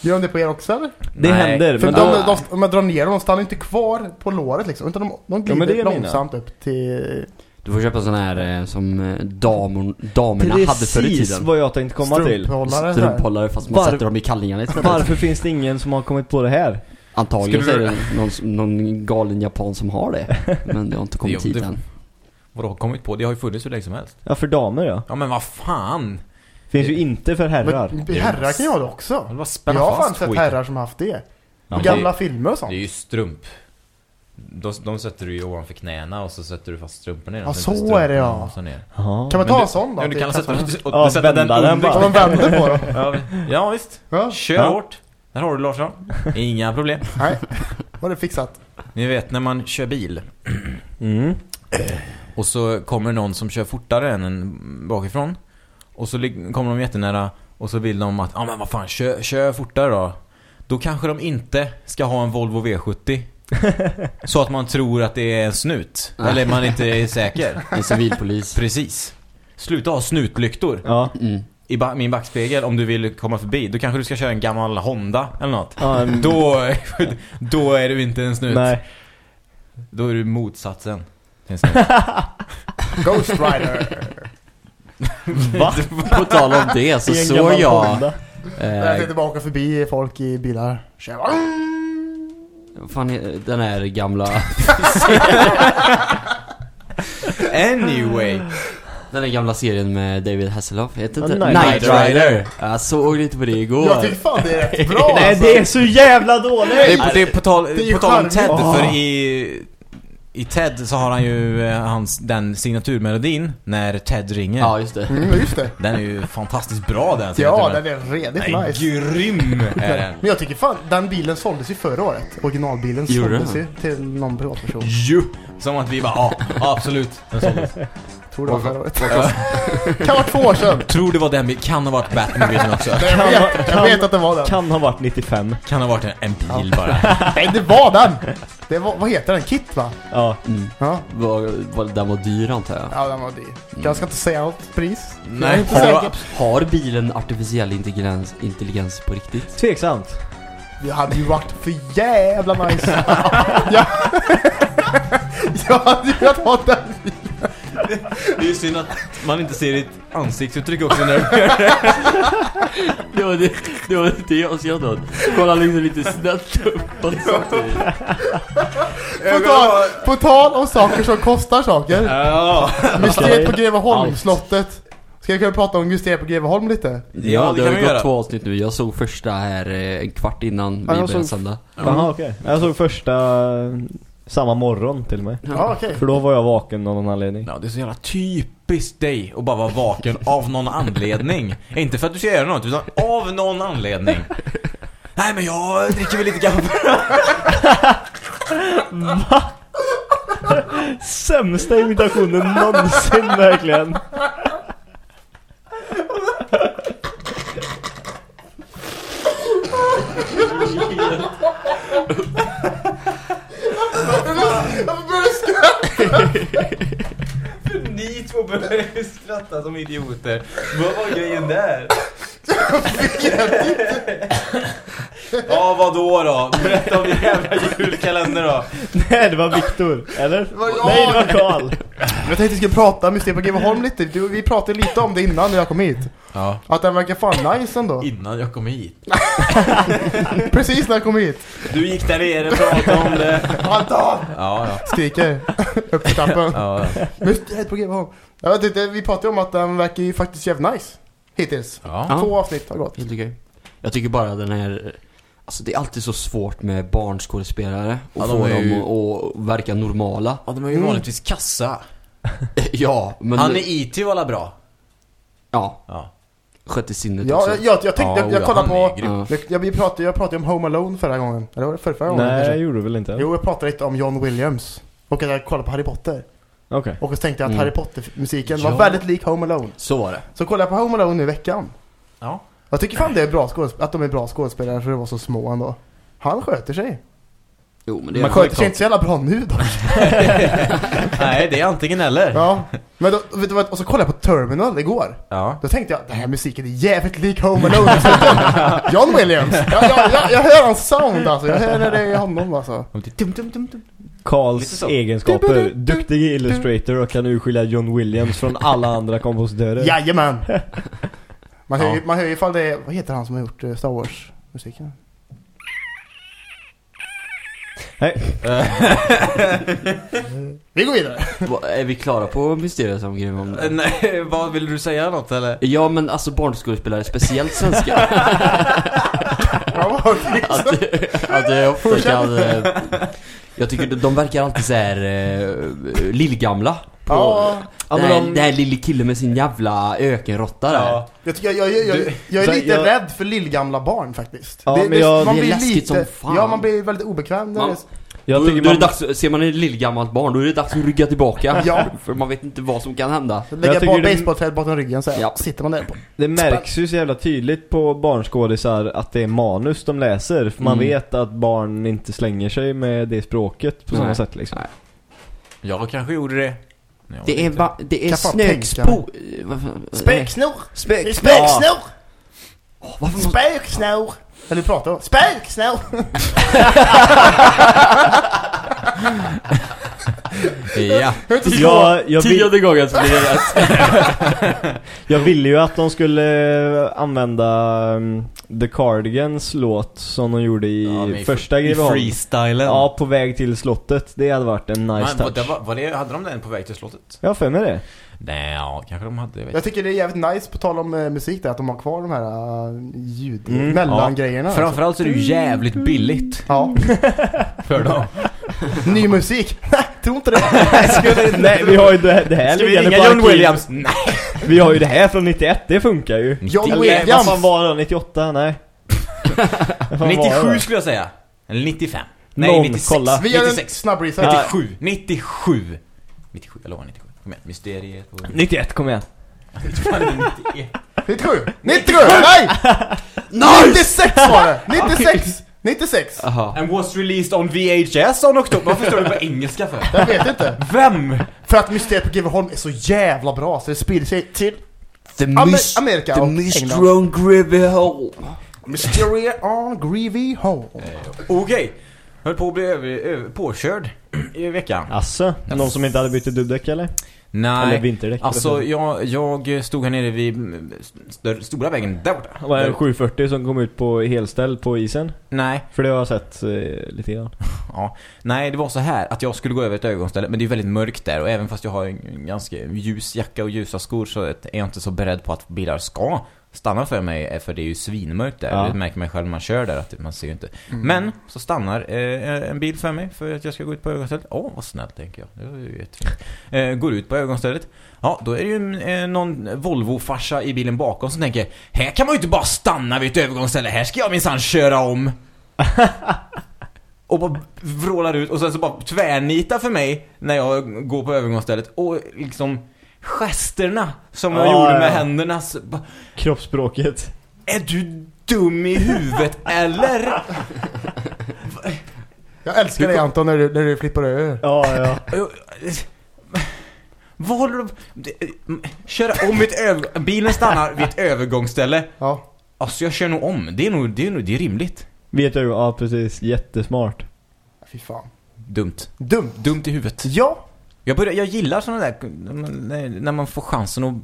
Precis. Gör de det på er också eller? Det Nej. händer, För men de, då... de, om jag drar ner dem, de stannar inte kvar på låret liksom. Utan de, de glider det är mina. långsamt upp till Du får köpa sån här eh, som eh, damor, damerna hade förr i Precis tiden. vad jag tänkte komma till. strumphållare. här. Strumphållare fast man Var- sätter dem i kallingarna istället. Varför finns det ingen som har kommit på det här? Antagligen Skulle är det någon, som- någon galen japan som har det. Men det har inte kommit hit än. Vadå, kommit på? Det har ju funnits hur länge som helst. Ja, för damer ja. Ja men vad fan! Finns ju inte för herrar. Men herrar kan ju ha det också. Det var Jag har fan sett herrar som har haft det. Ja, På gamla det, filmer och sånt. det är ju strump. De, de sätter du ju ovanför knäna och så sätter du fast strumporna ner. Ja, så så är det, ja. Kan man Men ta en sån då? Ja, du kan sätta, och, Ja, du sätter den under bara. Om man vänder på dem. Ja, ja visst. Ja, Kör Ja. hårt. Där har du Larsson. Inga problem. nej. Var det fixat? Ni vet när man kör bil Mm. och så kommer någon som kör fortare än en bakifrån. Och så kommer de jättenära och så vill de att, ja men vad fan, kör, kör fortare då. Då kanske de inte ska ha en Volvo V70. så att man tror att det är en snut. Eller man inte är säker. En civilpolis. Precis. Sluta ha snutlyktor Ja. Mm. i ba- min backspegel om du vill komma förbi. Då kanske du ska köra en gammal Honda eller något. ja en... Då, då är du inte en snut. Nej. Då är du motsatsen. Ghost Rider. Va? På tal om det så såg jag... Honda. Jag Eh, tänkte bara förbi folk i bilar. Vad fan är den här gamla... Anyway. Den här gamla serien med David Hasselhoff, heter inte? Knight Knight Rider. Rider. Jag såg lite på det igår. Jag tycker fan det är rätt bra Nej alltså. det är så jävla dåligt! Det är, det är på tal, Det är ju på tal om. Ted, för i, i Ted så har han ju eh, hans, den signaturmelodin när Ted ringer. Ja, just det. Mm, just det. Den är ju fantastiskt bra den Ja, den är redigt Nej, nice. grym är den. Men jag tycker fan, den bilen såldes ju förra året. Originalbilen Gjorde såldes ju till någon privatperson. Jo! Som att vi bara, ja, absolut. Den såldes. Tror det var förra året. kan vara två år sedan. Tror det var den bilen, kan ha varit Batman-bilen också. Nej, Jag vet, jag vet att det var den. Kan ha varit 95. Kan ha varit en, en bil bara. Nej, det var den! Det var, vad heter den? Kit va? Ja. Mm. Ja, Var, var, den var dyr antar jag. ja den var dyr. Jag ska inte säga något pris. Nej, inte har. Har bilen artificiell intelligens, intelligens på riktigt? Tveksamt. Det hade ju varit för jävla nice. ja. jag hade ju velat ha den. Det är ju synd att man inte ser ditt ansiktsuttryck också när du gör det. Det var det, det, var det jag skrattade åt. Kolla liksom lite snett uppåt samtidigt. På tal, på tal om saker som kostar saker. Ja, Mysteriet på Greveholm, Allt. slottet. Ska jag kunna prata om Mysteriet på Greveholm lite? ja det har kan ju vi gått göra. två avsnitt nu. Jag såg första här eh, en kvart innan vi Ja, jag började sända. Jaha okej. Jag såg första samma morgon till med. Ja, okej. För då var jag vaken av någon anledning. Ja, det är så jävla typiskt dig att bara vara vaken av någon anledning. Inte för att du ska göra något, utan av någon anledning. Nej, men jag dricker väl lite kaffe. Sämsta imitationen någonsin verkligen. Varför börjar du skratta? Ni två börjar skratta som idioter. Vad var grejen där? Ja, vad då då? Berätta om din jävla julkalender då. Nej, det var Viktor. Eller? var jag. Nej, det var Karl. Jag tänkte vi skulle prata om Mysteriet på Greveholm lite. Du, Vi pratade lite om det innan när jag kom hit. Ja, Att den verkar fan nice ändå. innan jag kom hit. Precis när jag kom hit. Du gick där nere och pratade om det. Anton! Ja, ja. Skriker upp för trappen. ja. Mysteriet på Greveholm. Jag vet inte, vi pratade om att den verkar ju faktiskt jävligt nice. Hittills. ja. Ja. Två avsnitt har gått. Helt okej. Jag tycker bara den här... Alltså det är alltid så svårt med barnskådespelare. Och Ja, de få är ju- dem att verka normala. Ja, de är ju Mm. vanligtvis kassa. ja, men... Han är IT var alla bra. Ja, Ja. skötte sinnet Ja, också. jag, jag, jag tänkte, Ja, jag, jag ja, kollade han är på... Ja. Jag, jag, vi pratade, jag pratade om Home Alone förra gången. Eller var det förra, förra gången Nej, kanske? jag gjorde väl inte. Jo, jag pratade lite om John Williams. Och att jag kollade på Harry Potter. Okej. Och så tänkte jag att Mm. Harry Potter-musiken Ja. var väldigt lik Home Alone. Så var det. Så kollade jag på Home Alone nu i veckan. Ja. Jag tycker fan det är bra skådesp- att de är bra skådespelare för att vara så små ändå. Han sköter sig. Jo, men det är Man sköter sig inte så jävla bra nu då. Nej, det är antingen eller. Ja. Men då, vet du vad, och så kollade jag på Terminal igår. Ja. Då tänkte jag, den här musiken är jävligt lik Home Alone. John Williams. Jag, jag, jag, jag hör hans sound alltså. Jag hör när det är honom alltså. Tum, tum, tum, tum. Lite Karls egenskaper. Duktig illustrator och kan urskilja John Williams från alla andra kompositörer. Jajamän! Man hör, Ja. ju, man hör ju ifall det är, vad heter han som har gjort eh, Star Wars-musiken? Hej. Vi går vidare. Va- Är vi klara på mysteriet som Greveholm? Eh, Nej, vad vill du säga något eller? Ja, men alltså barnskådespelare, speciellt svenska. Okej. att, att jag ofta kan... eh, Jag tycker de, de verkar alltid så här eh, lillgamla. På, Ja, Ja, den, men här, de- den här lille killen med sin jävla ökenråtta där. Ja. jag, tycker, jag, jag, jag, jag är lite jag- rädd för lillgamla barn faktiskt. Ja, men jag- man det är blir läskigt lite, som fan. Ja, man blir väldigt obekväm. när Man- det- Jag då, då är det man, dags, ser man ett lillgammalt barn, då är det dags att rygga tillbaka. Ja. För man vet inte vad som kan hända. Lägga det- basebollträd bakom ryggen så här. Ja. sitter man där på. det märks ju så jävla tydligt på barnskådisar att det är manus de läser. För man Mm. vet att barn inte slänger sig med det språket på samma Nej. sätt liksom. Nej. Jag kanske gjorde det. Nej, Det är, va, det är snökspo... fan- Spöksnor! Spök... Spöksnor! Varför måste... Spöksnor! Eller prata om Spöksnor! Ja. Jag, jag, vill, Tionde gången så blir det rätt. jag ville ju att de skulle använda um, The Cardigans låt som de gjorde i Ja, första I Greveholm. freestylen. Ja, på väg till slottet. Det hade varit en nice Men, vad, touch. var, var det, hade de den på väg till slottet? Har för mig det. Nej, ja, kanske de hade, jag Jag tycker det är jävligt nice på tal om eh, musik där att de har kvar de här uh, ljud Mm. mellangrejerna. Framförallt så är det ju jävligt billigt Ja, för dem. ny musik. Tror inte det. Skulle, nej, vi har ju det, det här liggande på John. Williams? Nej. Vi har ju det här från 91, det funkar ju. John Williams. vad fan var det? 98? Nej. Vad fan var det 97 då? skulle jag säga. Eller 95. Nej, Någon, 96. kolla. Vi gör en 96. snabb research. 97. 97. 97, jag lovar 97. Kom igen, mysteriet och... 91, kom igen. Fan, det är 91. 97! 97! Nej! 96 var det! 96! 96! Jaha. And was released on VHS on October. Varför står det på engelska för? Jag vet inte. Vem? För att Mysteriet på Greveholm är så jävla bra så det sprider sig till The, Amer- Amerika the och mystery England. on Greveholm. Mysteriet on Greevy Home. Okej. Höll på att bli över, över, påkörd i veckan. Asså? Någon som inte hade bytt dubbdäck eller? Nej. Eller vinterdäck. Alltså jag, jag stod här nere vid stör, stora vägen där borta. Det var en 740 som kom ut på helställ på isen. Nej, För det har jag sett eh, lite grann. ja. Nej, det var så här att jag skulle gå över ett övergångsställe men det är väldigt mörkt där och även fast jag har en en ganska ljus jacka och ljusa skor så är jag inte så beredd på att bilar ska stanna för mig eh, för det är ju svinmörkt där. Ja. Det märker man själv när man kör där att man ser ju inte. Men så stannar eh, en bil för mig för att jag ska gå ut på övergångsstället. Åh, vad snällt tänker jag. Det var ju jättefint. Eh, går ut på övergångsstället. Ja, då är det ju eh, någon Volvo-farsa i bilen bakom som tänker Här kan man ju inte bara stanna vid ett övergångsställe. Här ska jag minsann köra om. och bara vrålar ut och sen så bara tvärnita för mig när jag går på övergångsstället. Och liksom gesterna som jag Ja, gjorde ja, med ja. händerna. Så, Kroppsspråket. är du dum i huvudet eller? Jag älskar dig Anton när du, när du flippar över. Ja, ja. Vad håller du... det- Köra om ett över... Bilen stannar vid ett övergångsställe. Ja. Alltså jag kör nog om. Det är nog, det är nog, det är rimligt. Vet du, ja precis. Jättesmart. Fy fan. Dumt. Dumt. Dumt i huvudet. Ja. Jag, börjar, jag gillar sådana där, när, när man får chansen att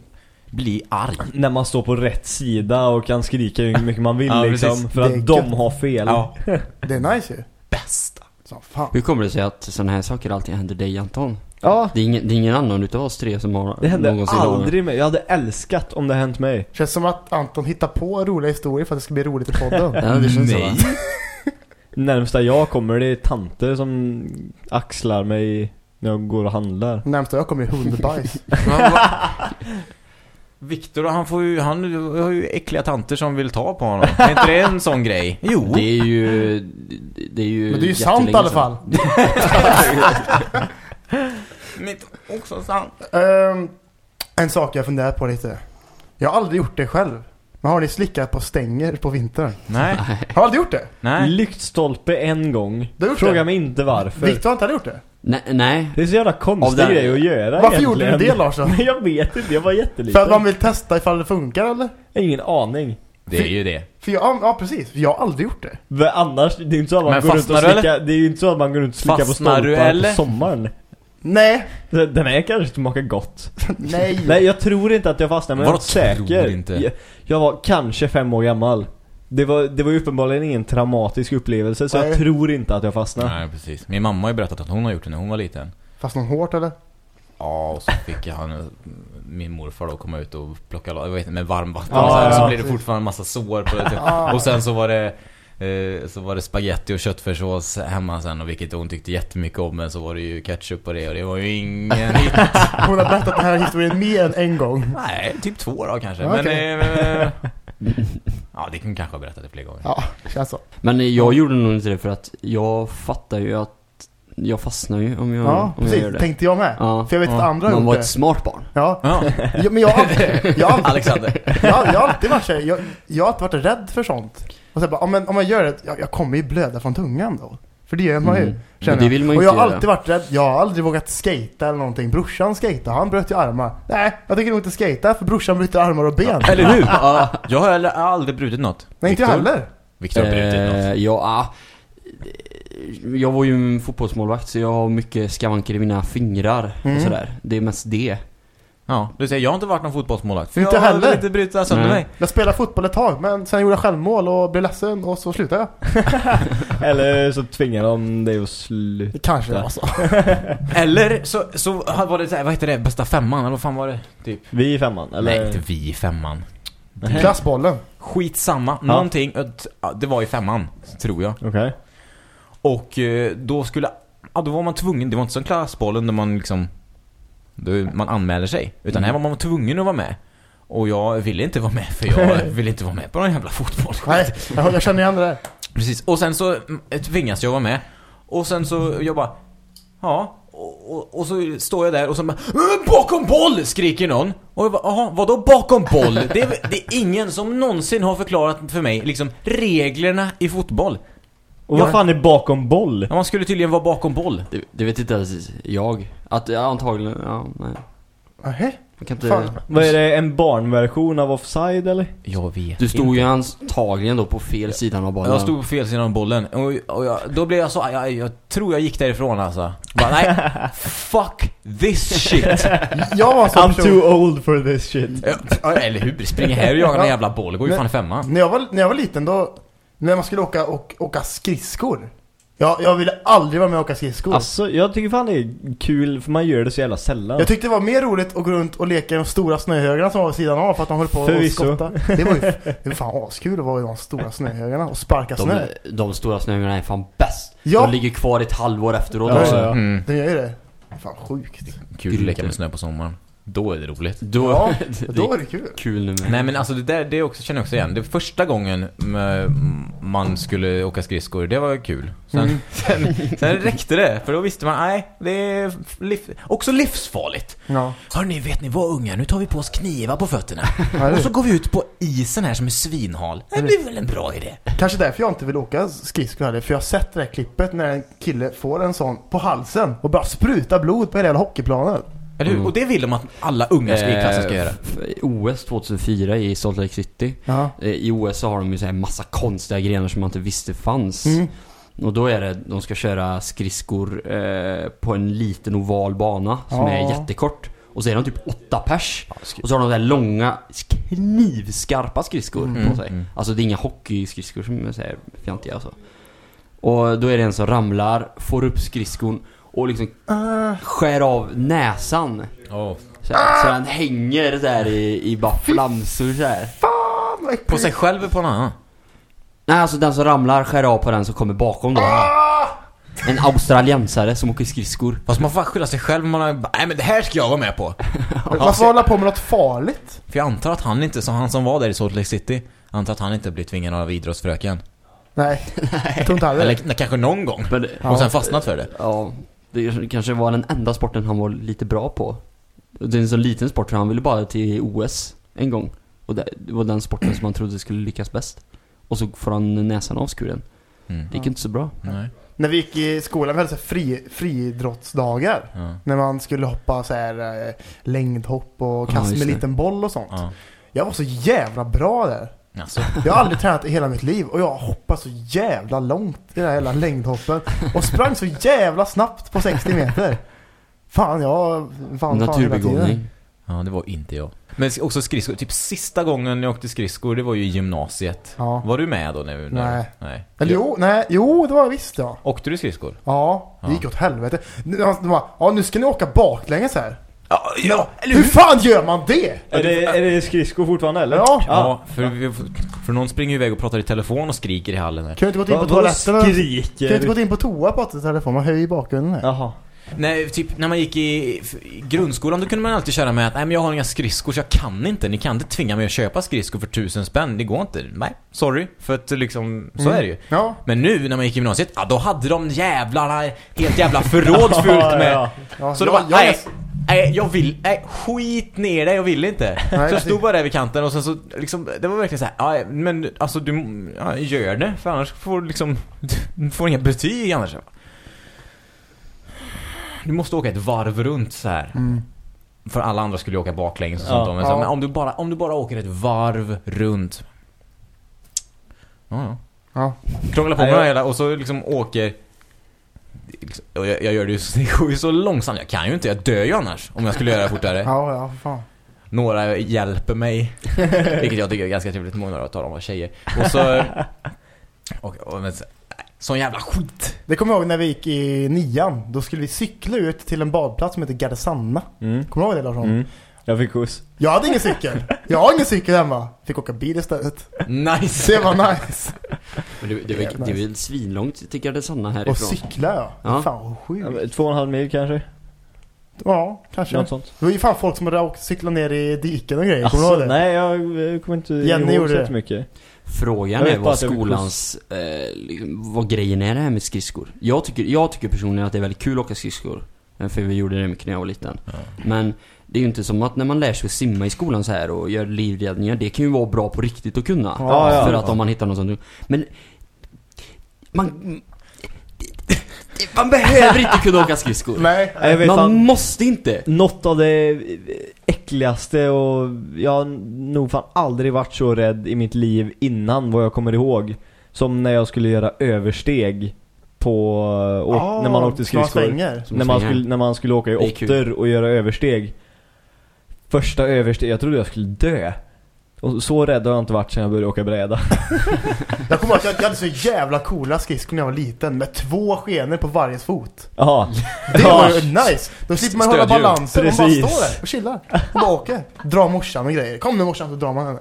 bli arg. När man står på rätt sida och kan skrika hur mycket man vill Ja, liksom. precis. För att de gött. har fel. Ja. Det är nice ju. Bästa. Så fan. Hur kommer det sig att sådana här saker alltid händer dig Anton? Ja, Det är ingen, det är ingen annan utav oss tre som har det hände någonsin aldrig mig. Jag hade älskat om det hänt mig. Känns som att Anton hittar på roliga historier för att det ska bli roligt i podden. Ja, det känns så. Nej. va? Närmsta jag kommer det är tanter som axlar mig när jag går och handlar. Närmsta jag kommer ju hundbajs. Viktor, han får ju, han har ju äckliga tanter som vill ta på honom. Är inte det en sån grej? Jo. Det är ju... Det är ju Men det är ju sant i alla fall. Mitt också sant. Ehm, en sak jag funderar på lite. Jag har aldrig gjort det själv. Men har ni slickat på stänger på vintern? Nej. Har aldrig gjort det? Nej. Lyktstolpe en gång. Du har gjort Fråga det? mig inte varför. Viktor har inte gjort det? Nej, nej. Det är så jävla konstig den- grej att göra Varför gjorde egentligen. du det Larsson? Men jag vet inte, jag var jätteliten. För att man vill testa ifall det funkar eller? Ingen aning. Det är ju det. För jag, ja, precis, För jag har aldrig gjort det. Men annars, det är inte så att man Men går runt och fastnar slickar, det är ju inte så att man går runt och slickar på Fastnar du, stolpar eller? på sommaren. Nej, Den här kanske smakar gott. nej. Nej, jag tror inte att jag fastnade, men jag är tror säker. inte? Jag, jag var kanske fem år gammal. Det var, det var ju uppenbarligen ingen traumatisk upplevelse, så Nej. jag tror inte att jag fastnade. Nej, precis. Min mamma har ju berättat att hon har gjort det när hon var liten. Fast någon hårt eller? Ja, och så fick jag han, min morfar då komma ut och plocka, jag vet inte, med varmvatten Ja, och så, här, ja, så blev det fortfarande en massa sår på det. Ah. Och sen så var det eh, så var det spaghetti och köttfärssås hemma sen och vilket hon tyckte jättemycket om men så var det ju ketchup på det och det var ju ingen hit. Hon har berättat den här historien mer än en gång. Nej, typ två då kanske. Okej. Men eh, ja, det kan hon kanske ha berättat det fler gånger. Ja, känns så. Men jag gjorde nog inte det för att jag fattar ju att jag fastnar ju om jag, Ja, om jag precis. gör det. Tänkte jag med. Ja. För jag vet att Ja. andra har Man var det. ett smart barn. Ja. Ja, ja, men jag har alltid, jag har alltid, Alexander. jag, jag har alltid varit så här, jag, jag har alltid varit rädd för sånt. Och så bara, om, man, om man gör det, jag, jag kommer ju blöda från tungan då. För det gör man ju. Mm. Känner Men det jag. vill man ju och jag har göra. alltid varit rädd. Jag har aldrig vågat skata eller någonting. Brorsan skata, han bröt ju armar. Nej, jag tänker nog inte skata för brorsan bryter armar och ben. Eller hur? Jag har heller aldrig brutit något. Nej, inte jag heller. Viktor har brutit något. Eh, ja, ah, jag var ju en fotbollsmålvakt så jag har mycket skavanker i mina fingrar Mm. och sådär. Det är mest det. Ja, du säger jag har inte varit någon fotbollsmålvakt. För Inte jag heller. väl inte brutit sönder mig. Jag spelade fotboll ett tag, men sen gjorde jag självmål och blev ledsen och så slutade jag. Eller så tvingar de dig att sluta. Det kanske var så. Eller så, så var det så här, vad heter det, bästa femman eller vad fan var det? Typ. Vi i femman, eller? Nej, inte vi i femman. Klassbollen. Skitsamma, någonting, ett- ja, det var i femman, tror jag. Okej. Och eh, då skulle, ja då var man tvungen, det var inte som klassbollen där man liksom, då man anmäler sig. Utan här var man tvungen att vara med. Och jag ville inte vara med för jag ville inte vara med på någon jävla fotboll. Nej, jag, känner igen det där. Precis, och sen så mm, tvingas jag vara med. Och sen så, jag bara, ja. Och, och, och så står jag där och så bara, "Äh, bakom boll! skriker någon. Och jag bara, jaha, vadå bakom boll? Det är, det är ingen som någonsin har förklarat för mig, liksom, reglerna i fotboll. Och vad fan är bakom boll? Ja, man skulle tydligen vara bakom boll. Det, det vet inte ens jag. Att, ja, antagligen, ja, nej. Man kan inte... Fan. Vad är det, en barnversion av offside eller? Jag vet Du stod ju antagligen då på fel sidan av bollen. Jag stod på fel sida av bollen och, och jag, då blev jag så, jag, jag tror jag gick därifrån alltså. Bara, nej, fuck this shit. Jag var sån I'm person. too old for this shit. Eller hur? Springer här och jagar en jävla boll, det går ju fan i femman. När jag, var, när jag var liten då, när man skulle åka, och, åka skridskor. Jag, jag ville aldrig vara med och åka skridskor. Alltså, jag tycker fan det är kul för man gör det så jävla sällan. Jag tyckte det var mer roligt att gå runt och leka i de stora snöhögarna som var vid sidan av för att de höll på att skotta. Det var ju det var fan askul att vara i de stora snöhögarna och sparka snö. de, de stora snöhögarna är fan bäst. Ja. De ligger kvar ett halvår efteråt Ja, också. ja, ja. Mm. Den gör ju det. Fan sjukt. Kul att leka med snö på sommaren. Då är det roligt. Då, Ja, det, Då är det kul. kul nu med. Nej men alltså det där, det också, känner jag också igen. Det första gången man skulle åka skridskor, det var kul. Sen, Mm. sen, sen räckte det, för då visste man, nej, det är liv, också livsfarligt. Ja. Hörni, vet ni vad unga, nu tar vi på oss knivar på fötterna. Ja, Och så går vi ut på isen här som är svinhal. Det blir väl en bra idé? Kanske därför jag inte vill åka skridskor heller. För jag har sett det där klippet när en kille får en sån på halsen och bara sprutar blod på hela hockeyplanen. Eller hur? Mm. Och det vill de att alla unga ska i klassen ska Eh, göra. OS 2004 i Salt Lake City. Ja. Eh, I OS så har de ju så här massa konstiga grenar som man inte visste fanns. Mm. Och då är det, de ska köra skridskor eh, på en liten oval bana som Ja. är jättekort. Och så är de typ åtta pers. Och så har de så här långa, knivskarpa skridskor Mm. på sig. Mm. Alltså det är inga hockeyskridskor som är så här fjantiga alltså. Och då är det en som ramlar, får upp skridskon och liksom Ah, skär av näsan. Oh. Så, här, så den hänger där i, i bara flamsor så här. fan. På sig själv eller på någon annan? Nej alltså den som ramlar skär av på den som kommer bakom då. Ah! En australiensare som åker skridskor. Fast man får skylla sig själv om man har, nej men det här ska jag vara med på. Man får hålla på med något farligt. För jag antar att han inte, som han som var där i Salt Lake City, antar att han inte blir tvingad av idrottsfröken. Nej, jag tror inte heller Eller nej, kanske någon gång. Men, Och sen fastnat för det. ja, det kanske var den enda sporten han var lite bra på. Det är en så liten sport för han ville bara till OS en gång. Och det, var den sporten som han trodde skulle lyckas bäst. Och så får han näsan avskuren. Mm. Det gick inte så bra. Nej. När vi gick i skolan, vi hade så fri, friidrottsdagar. Ja. När man skulle hoppa så här eh, längdhopp och Ja, kasta just med liten boll och sånt. Ja. Jag var så jävla bra där. Alltså. Jag har aldrig tränat i hela mitt liv och jag hoppade så jävla långt i det här hela längdhoppen. Och sprang så jävla snabbt på 60 meter. Fan, jag vann. Naturbegåvning. Ja, det var inte jag. Men också skridskor, typ sista gången jag åkte skridskor, det var ju i gymnasiet. Ja. Var du med då? Nu, Nej. Nej. Eller jo, nej, jo det var jag visst ja. Åkte du skridskor? Ja, det gick åt helvete. Nu- De bara, ja nu ska ni åka baklänges här. Ja, ja eller Hur fan gör man det? Är det, är det skridskor fortfarande eller? Ja. Ja, för, vi- för någon springer iväg och pratar i telefon och skriker i hallen här. Kan du inte gått in på toaletten? och- Kan du skriker? inte gått in på toa på att telefon? Man höjer i bakgrunden här. Jaha. Nej, typ när man gick i, grundskolan då kunde man alltid köra med att nej men jag har inga skridskor så jag kan inte. Ni kan inte tvinga mig att köpa skridskor för tusen spänn. Det går inte. Nej, sorry. För att liksom, så Mm. är det ju. Ja. Men nu när man gick i gymnasiet, ja då hade de jävlarna helt jävla förråd fyllt med. Ja. Så det var, nej, nej jag vill, nej skit ner dig, jag vill inte. så jag stod bara där vid kanten och sen så liksom, det var verkligen så här, ja men alltså du, ja, gör det för annars får du liksom, du får inga betyg annars. Du måste åka ett varv runt så här. Mm. För alla andra skulle ju åka baklänges och Ja. sånt då, men, så, Ja. men om du bara, om du bara åker ett varv runt. Ja, ja. Ja. Krånglar på med jag- hela och så liksom åker och jag, jag gör det ju så, det går ju så långsamt. Jag kan ju inte, jag dör ju annars om jag skulle göra det fortare. Ja, ja, fan. Några hjälper mig. Vilket jag tycker är ganska trevligt. Många av dem var tjejer. Och så... Och, och, men, sån jävla skit. Det kommer jag ihåg när vi gick i nian. Då skulle vi cykla ut till en badplats som heter Gardesanna. Mm. Kommer du ihåg det Larsson? Mm. Jag fick skjuts. Jag hade ingen cykel. Jag har ingen cykel hemma. Fick åka bil istället. Nice! Det var nice. Men det, det, är väl- det är väl svinlångt tycker jag det är sanna Och härifrån. cykla ja. Ja. Fan vad sjukt. Två och en halv mil kanske? Ja, kanske. Något sånt. Det var ju fan folk som hade åkt cykla ner i diken och grejer. Kommer du ihåg Alltså, det? nej jag kommer inte Jenny ihåg gjorde så det. Frågan är vad skolans, eh, liksom, vad grejen är det här med skridskor. Jag tycker, jag tycker personligen att det är väldigt kul att åka skridskor. Eh, För vi gjorde det mycket när jag var liten. Men det är ju inte som att när man lär sig att simma i skolan så här och gör livräddningar, det kan ju vara bra på riktigt att kunna. Ja, ja. för att om man hittar något sånt. Men man... Man behöver inte kunna åka skridskor. Nej. Man måste inte. något av det äckligaste och jag har nog fan aldrig varit så rädd i mitt liv innan vad jag kommer ihåg. Som när jag skulle göra översteg på, å, Ah, när man åkte ska man skridskor. När man, skulle, när man skulle åka i åttor och göra översteg. Första översteg, jag trodde jag skulle dö. Och så rädd har jag inte varit sedan jag började åka bräda. Jag kommer ihåg att jag, jag hade så jävla coola skridskor när jag var liten med två skenor på varje fot. Jaha. Det var ju nice. Då slipper man hålla balansen. Man bara står där och chillar. Och bara åker. Drar morsan och grejer. Kom nu morsan så drar man henne.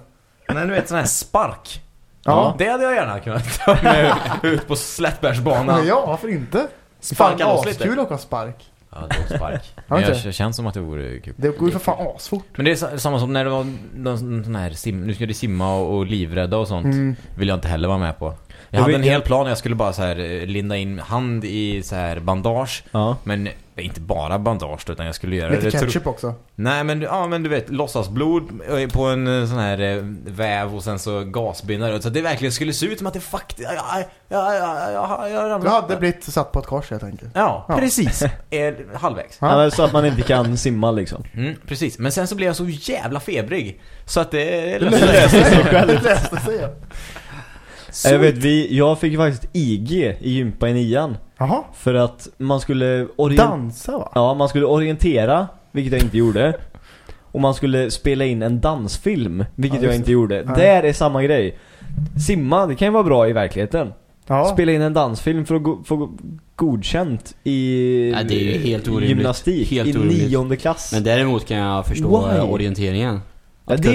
Nej, du vet sån här spark. Ja. Det hade jag gärna kunnat ta med ut på Slättbärsbanan. Men ja, varför inte? Sparka Fan, loss lite. askul att åka spark. Ja, det var spark. Men jag det känns som att det vore kul. Det går ju för fan asfort. Men det är sa- samma som när det var någon sån här sim, nu ska du simma och, och livrädda och sånt. Mm. Vill jag inte heller vara med på. Jag, hade en hel plan, jag skulle bara så här eh, linda in hand i så här bandage. Ja. Men inte bara bandage utan jag skulle göra Lite det. ketchup också. Nej men, ja, men du vet, låtsasblod eh, på en eh, sån här eh, väv och sen så gasbindare. Så att det verkligen skulle se ut som att det faktiskt... Ja, ja, ja, ja, Du hade blivit satt på ett kors helt enkelt. Ja, Ja. precis. Eh, halvvägs. Ja. Ja, så att man inte kan simma liksom. Mm, precis. Men sen så blev jag så jävla febrig. Så att det... Det löste sig. Det löste sig. ja. Jag vet, vi, jag fick faktiskt IG i gympa i nian. Jaha. För att man skulle. Dansa va? Ja, man skulle orientera, vilket jag inte gjorde. Och man skulle spela in en dansfilm, vilket Ja, jag inte gjorde. Nej. Där är samma grej. Simma, det kan ju vara bra i verkligheten. Ja. Spela in en dansfilm för att go- få godkänt i Ja, det är helt orimligt. gymnastik Helt i orimligt. nionde klass. Men däremot kan jag förstå Why? orienteringen. Ja, det-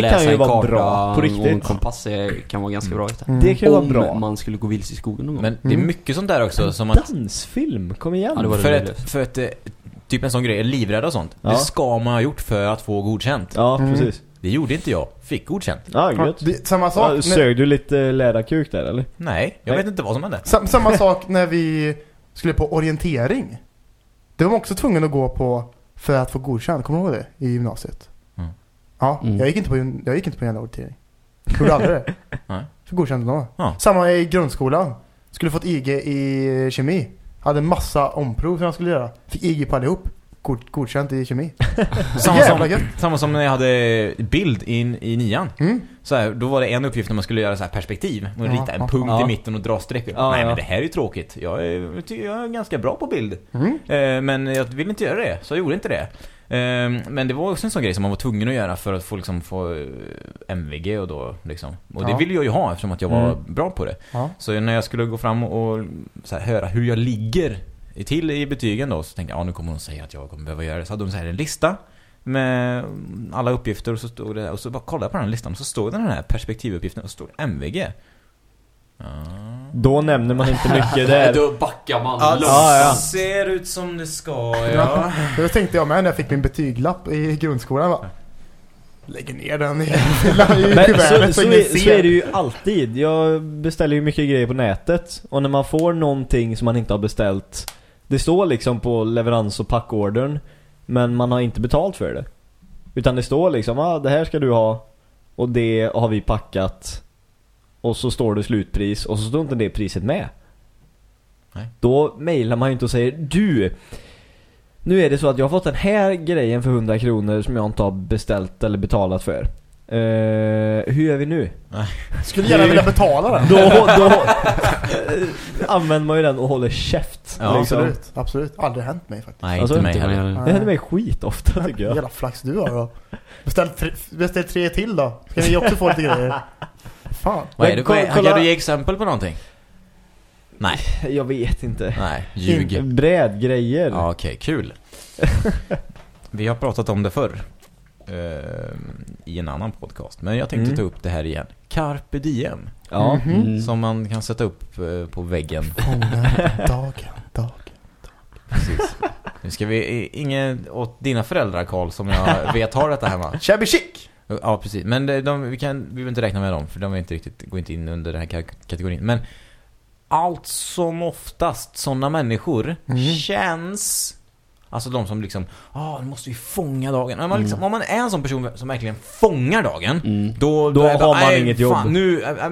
det kan ju en vara bra, på Och en riktigt. kompass är, kan vara ganska bra. Mm. det kan ju vara Om bra. man skulle gå vilse i skogen någon gång. Men det är Mm. mycket sånt där också som att... Dansfilm, kom igen. Ja, det För det att, för att eh, typ en sån grej, livrädd och sånt. Ja. Det ska man ha gjort för att få godkänt. Ja, Mm. precis. Det gjorde inte jag. Fick godkänt. Ja, Ja, det, samma Ja, sak. när, sög du lite läderkuk där eller? Nej, jag Nej. vet inte vad som hände. sam, samma sak när vi skulle på orientering. Det var man också tvungen att gå på för att få godkänt. Kommer du ihåg det? I gymnasiet. Ja, Mm. jag gick inte på, jag gick inte på en jävla orientering. Gjorde aldrig det. Nej. För godkänt ändå. Ja. Samma i grundskolan. Skulle fått IG i kemi. Hade massa omprov som jag skulle göra. Fick IG på allihop. God, godkänt i kemi. Samma som, gött. samma som när jag hade bild in, i nian. Mm. Så här, då var det en uppgift när man skulle göra så här perspektiv. Och Ja, rita en ja, punkt ja. i mitten och dra streck. Ja, Nej ja. men det här är ju tråkigt. Jag är, jag är ganska bra på bild. Mm. Eh, men jag ville inte göra det, så jag gjorde inte det. Eh, men det var också en sån grej som man var tvungen att göra för att få, liksom, få eh, MVG och då liksom. Och det Ja. ville jag ju ha eftersom att jag var Mm. bra på det. Ja. Så när jag skulle gå fram och här, höra hur jag ligger till i betygen då så tänkte jag, ja nu kommer hon säga att jag kommer behöva göra det. Så hade de så här en lista med alla uppgifter och så stod det, och så bara kollade på den här listan och så stod det den här perspektivuppgiften och så stod det MVG. Då nämner man inte mycket där. Då backar man Allt. Ja, ja. ser ut som det ska, Ja. Det tänkte jag med när jag fick min betyglapp i grundskolan. Va? Lägger ner den i, i Men så, kuvertet så, ingen är, ser. så är det ju alltid. Jag beställer ju mycket grejer på nätet. Och när man får någonting som man inte har beställt. Det står liksom på leverans och packordern. Men man har inte betalt för det. Utan det står liksom, ah, det här ska du ha. Och det har vi packat. Och så står det slutpris. Och så står inte det priset med. Nej. Då mejlar man ju inte och säger, du. Nu är det så att jag har fått den här grejen för 100 kronor som jag inte har beställt eller betalat för. Eh, hur gör vi nu? Skulle gärna vilja betala den. Då, då använder man ju den och håller käft. Ja, liksom. Absolut, absolut. Aldrig hänt mig faktiskt. Nej, Alltså, inte mig heller. Det händer mig skit ofta tycker jag. Jävla flax du har då. Beställ tre, beställ tre till då. Ska ni också få lite grejer? Fan. Vad är det? Kolla- Kan du ge exempel på någonting? Nej, Jag vet inte. nej, ljug. Brädgrejer. Ja, okej, kul. Vi har pratat om det förr. eh, I en annan podcast. Men jag tänkte Mm. ta upp det här igen. Carpe diem. Ja. Mhm. Mm. Som man kan sätta upp eh, på väggen. Fånga dagen, dagen. Precis. Nu ska vi, ingen åt dina föräldrar Karl som jag vet har detta hemma. Shabby chic! Ja, precis. Men de, de, vi, kan, vi vill inte räkna med dem för de är inte riktigt, går inte in under den här ka- kategorin. Men allt som oftast sådana människor Mm. känns... Alltså de som liksom, ah, nu måste vi fånga dagen. Om man, liksom, om man är en sån person som verkligen fångar dagen, Mm. då, Då det, har man "Nej, inget jobb." Nu, äh, äh,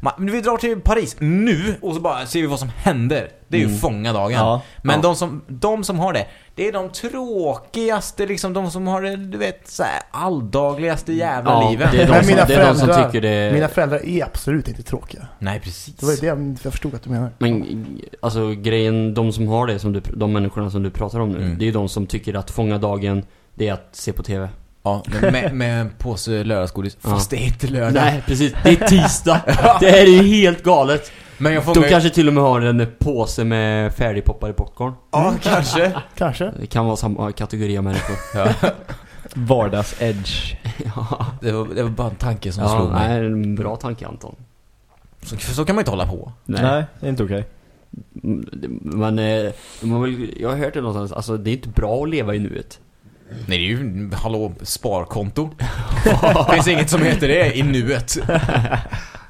men, vi drar till Paris nu och så bara ser vi vad som händer. Det är ju Mm. fånga dagen. Ja. Men Ja. de, som, de som har det, det är de tråkigaste, liksom de som har det, du vet, så här, alldagligaste jävla Ja, livet. det är de som, mina det är de som föräldrar- tycker det Mina föräldrar är absolut inte tråkiga. Nej, precis. Det var det jag jag förstod att du menar. Men alltså grejen, de som har det, som du, de människorna som du pratar om nu, Mm. det är ju de som tycker att fånga dagen, det är att se på TV. Ja, med, med en påse lördagsgodis. Fast det är inte lördag. Nej, precis. Det är tisdag. det här är ju helt galet. Men jag De fångar ju- kanske till och med har en påse med färdigpoppade popcorn. Ja, kanske. Kanske. Det kan vara samma kategori av människor. Ja, Vardags-edge. ja, det, var, det var bara en tanke som ja slog mig. nej, en bra tanke Anton. Så, så kan man inte hålla på. Nej, det är inte okej. Mm, det- Men eh, man vill, jag har hört det någonstans, alltså det är inte bra att leva i nuet. Nej, det är ju, hallå, sparkonto. Det finns inget som heter det i nuet.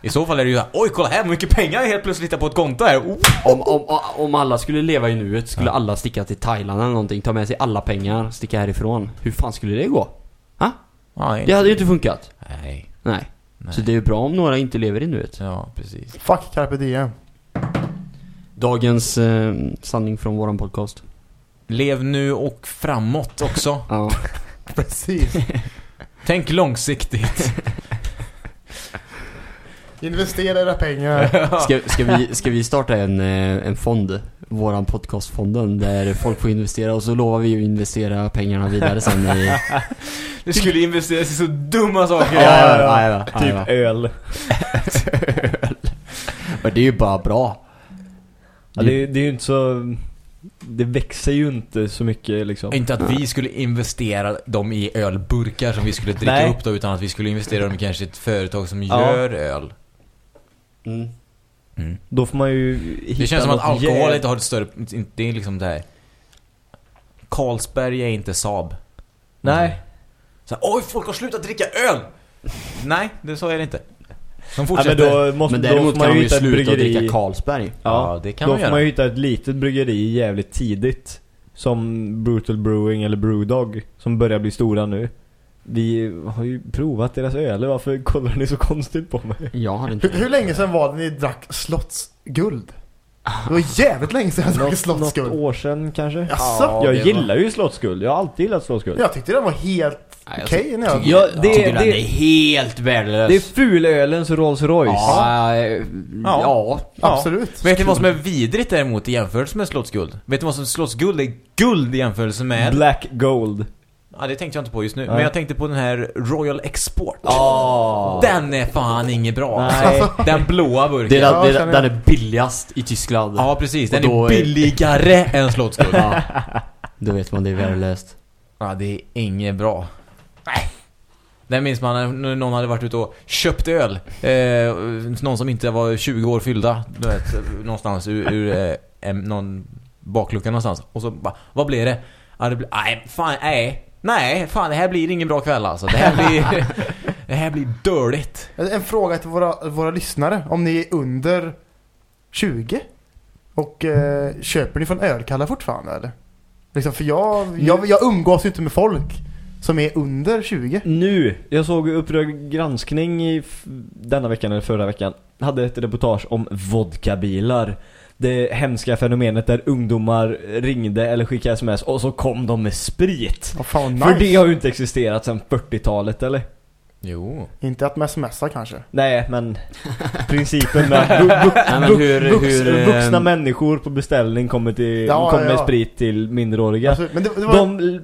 I så fall är det ju oj kolla här, hur mycket pengar helt plötsligt hittar på ett konto här. Oh. Om, om, om alla skulle leva i nuet skulle alla sticka till Thailand eller någonting, ta med sig alla pengar, sticka härifrån. Hur fan skulle det gå? Nej. Det hade ju inte funkat. Nej. Nej. Nej. Så det är ju bra om några inte lever i nuet. Ja, precis. Fuck carpe diem. Dagens eh, sanning från våran podcast. Lev nu och framåt också. Ja. Precis. Tänk långsiktigt. Investera era pengar. Ska, ska, vi, ska vi starta en, eh, en fond? Våran podcastfonden där folk får investera och så lovar vi att investera pengarna vidare sen i... Det skulle investeras i så dumma saker. Ja, ja, ja, ja, Typ ja. öl. Men det är ju bara bra. Ja, det, det är ju inte så... Det växer ju inte så mycket liksom. Inte att vi skulle investera dem i ölburkar som vi skulle dricka Nej. upp då, utan att vi skulle investera dem i kanske ett företag som Ja. gör öl. Mm. Mm. Då får man ju hitta Det känns som att alkohol jäv- inte har ett större... Det är liksom det här. Carlsberg är inte Saab. Nej. Så här, Oj, folk har slutat dricka öl! Nej, det så är det inte. De Ja, men fortsätter. då måste, Men då däremot får man kan de ju ju hitta ett sluta bryggeri. dricka Carlsberg. Ja, det kan då man får göra. man ju hitta ett litet bryggeri jävligt tidigt. Som Brutal Brewing eller Brewdog. Som börjar bli stora nu. Vi har ju provat deras öl. Varför kollar ni så konstigt på mig? Jag har inte Hur, hur länge sedan var det ni drack slottsguld? Det var jävligt länge sedan jag drack Något, något slottsguld. år sedan kanske? Jaså? Ja, jag det var- gillar ju slottsguld. Jag har alltid gillat slottsguld. Jag tyckte den var helt okej jag... tycker- Ja, det- tycker den det- är helt värdelös. Det är fulölens Rolls Royce. Ja, eh, ja. Absolut. Vet ni vad som är vidrigt däremot i jämförelse med slottsguld? Vet ni vad som slottsguld är guld i jämförelse med? Black Gold. Ja, det tänkte jag inte på just nu. Nej. Men jag tänkte på den här Royal Export. Ja. Den är fan inget bra. Nej. Den blåa burken. Det är, Ja, den, det är, den är billigast i Tyskland. Ja, precis. Den är är- billigare än slottsguld. Ja. Då vet man det är värdelöst. Ja, det är inget bra. Nej. Den minns man när någon hade varit ute och köpt öl. Eh, någon som inte var 20 år fyllda. Du vet, någonstans ur, ur eh, någon baklucka någonstans. Och så bara, vad blir det? Ja, det blir, nej, fan, nej. Nej, fan, det här blir ingen bra kväll alltså. Det här blir, det här blir dåligt. En fråga till våra, våra lyssnare. Om ni är under 20 och eh, köper ni från ölkallar fortfarande eller? Liksom, för jag, jag, jag umgås ju inte med folk som är under 20. Nu, jag såg Upprörd granskning i denna veckan eller förra veckan. Hade ett reportage om vodkabilar. Det hemska fenomenet där ungdomar ringde eller skickade sms och så kom de med sprit. Vad fan För nice. det har ju inte existerat sedan 40-talet eller? Jo. Inte att man smsar kanske. Nej, men principen med vuxna människor på beställning kommer, till, Ja, kommer med ja. sprit till minderåriga. Alltså, men, det, det var, de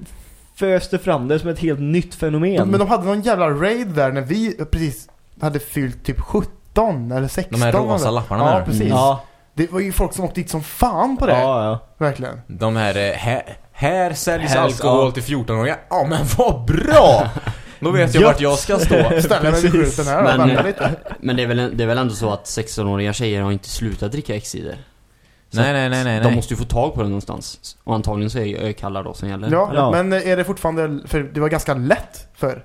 föste fram det som ett helt nytt fenomen. men de hade någon jävla raid där när vi precis hade fyllt typ 17 eller 16. De här rosa lapparna Ja, där. precis. Ja, Det var ju folk som åkte dit som fan på det. ja, ja. Verkligen. De här, eh, här, här säljs Här- alkohol ja. till 14-åringar. Ja, men vad bra! Då vet jag vart jag ska stå. Ställa mig vid skylten här och Men- vänta lite. Men det är, väl, det är väl ändå så att 16-åriga tjejer har inte slutat dricka X-cider? Nej, nej, nej, nej, De måste ju få tag på det någonstans. Och antagligen så är det ölkallar då som gäller. Ja, Ja. men är det fortfarande, för det var ganska lätt för.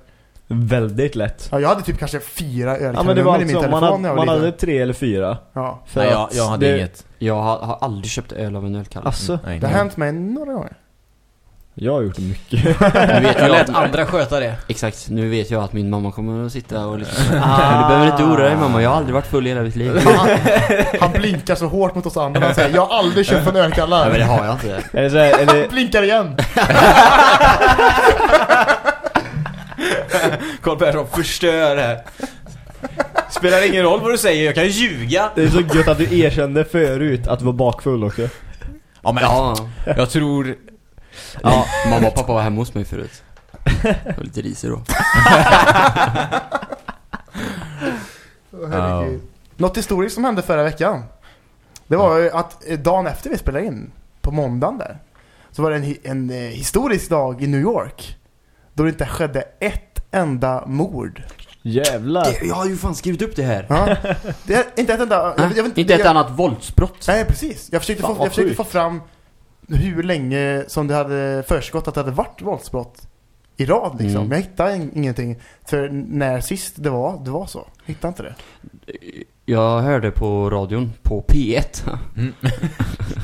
Väldigt lätt. Ja, jag hade typ kanske fyra Ja men det var ölkanoner i min alltså, telefon man, hade, man hade tre eller fyra. Ja. För Nej, jag, jag hade det, inget. Jag har, har aldrig köpt öl av en ölkallare. Alltså, Nej, Det har nej. hänt mig några gånger. Jag har gjort det mycket. Nu vet Jag jag lät att, andra sköta det. exakt, nu vet jag att min mamma kommer att sitta och lyssna. Men du behöver inte oroa dig mamma, jag har aldrig varit full i hela mitt liv. Han, han blinkar så hårt mot oss andra. Han säger jag har aldrig köpt en Nej men det har jag inte. det så här, är det, Blinkar igen. Carl Persson förstör här. Spelar ingen roll vad du säger, jag kan ljuga. det är så gött att du erkände förut att du var bakfull också. Ja men Ja, jag tror... ja mamma och pappa var hemma hos mig förut. Jag var lite risig då. Åh, herregud. Något historiskt som hände förra veckan. Det var ju att eh, dagen efter vi spelade in, på måndagen där, så var det en, hi- en eh, historisk dag i New York. Då det inte skedde ett enda mord. Jävlar. Det- Jag har ju fan skrivit upp det här. Ja. Det är inte ett enda... jag vet- jag vet Inte ett jag- annat våldsbrott. Nej, precis. Jag försökte, Fan, få, vad jag försökte sjukt. få fram hur länge som det hade försiggått att det hade varit våldsbrott i rad liksom. Mm. Men jag hittade in- ingenting. För när sist det var, det var så. Jag hittade inte det. Jag hörde på radion, på P1.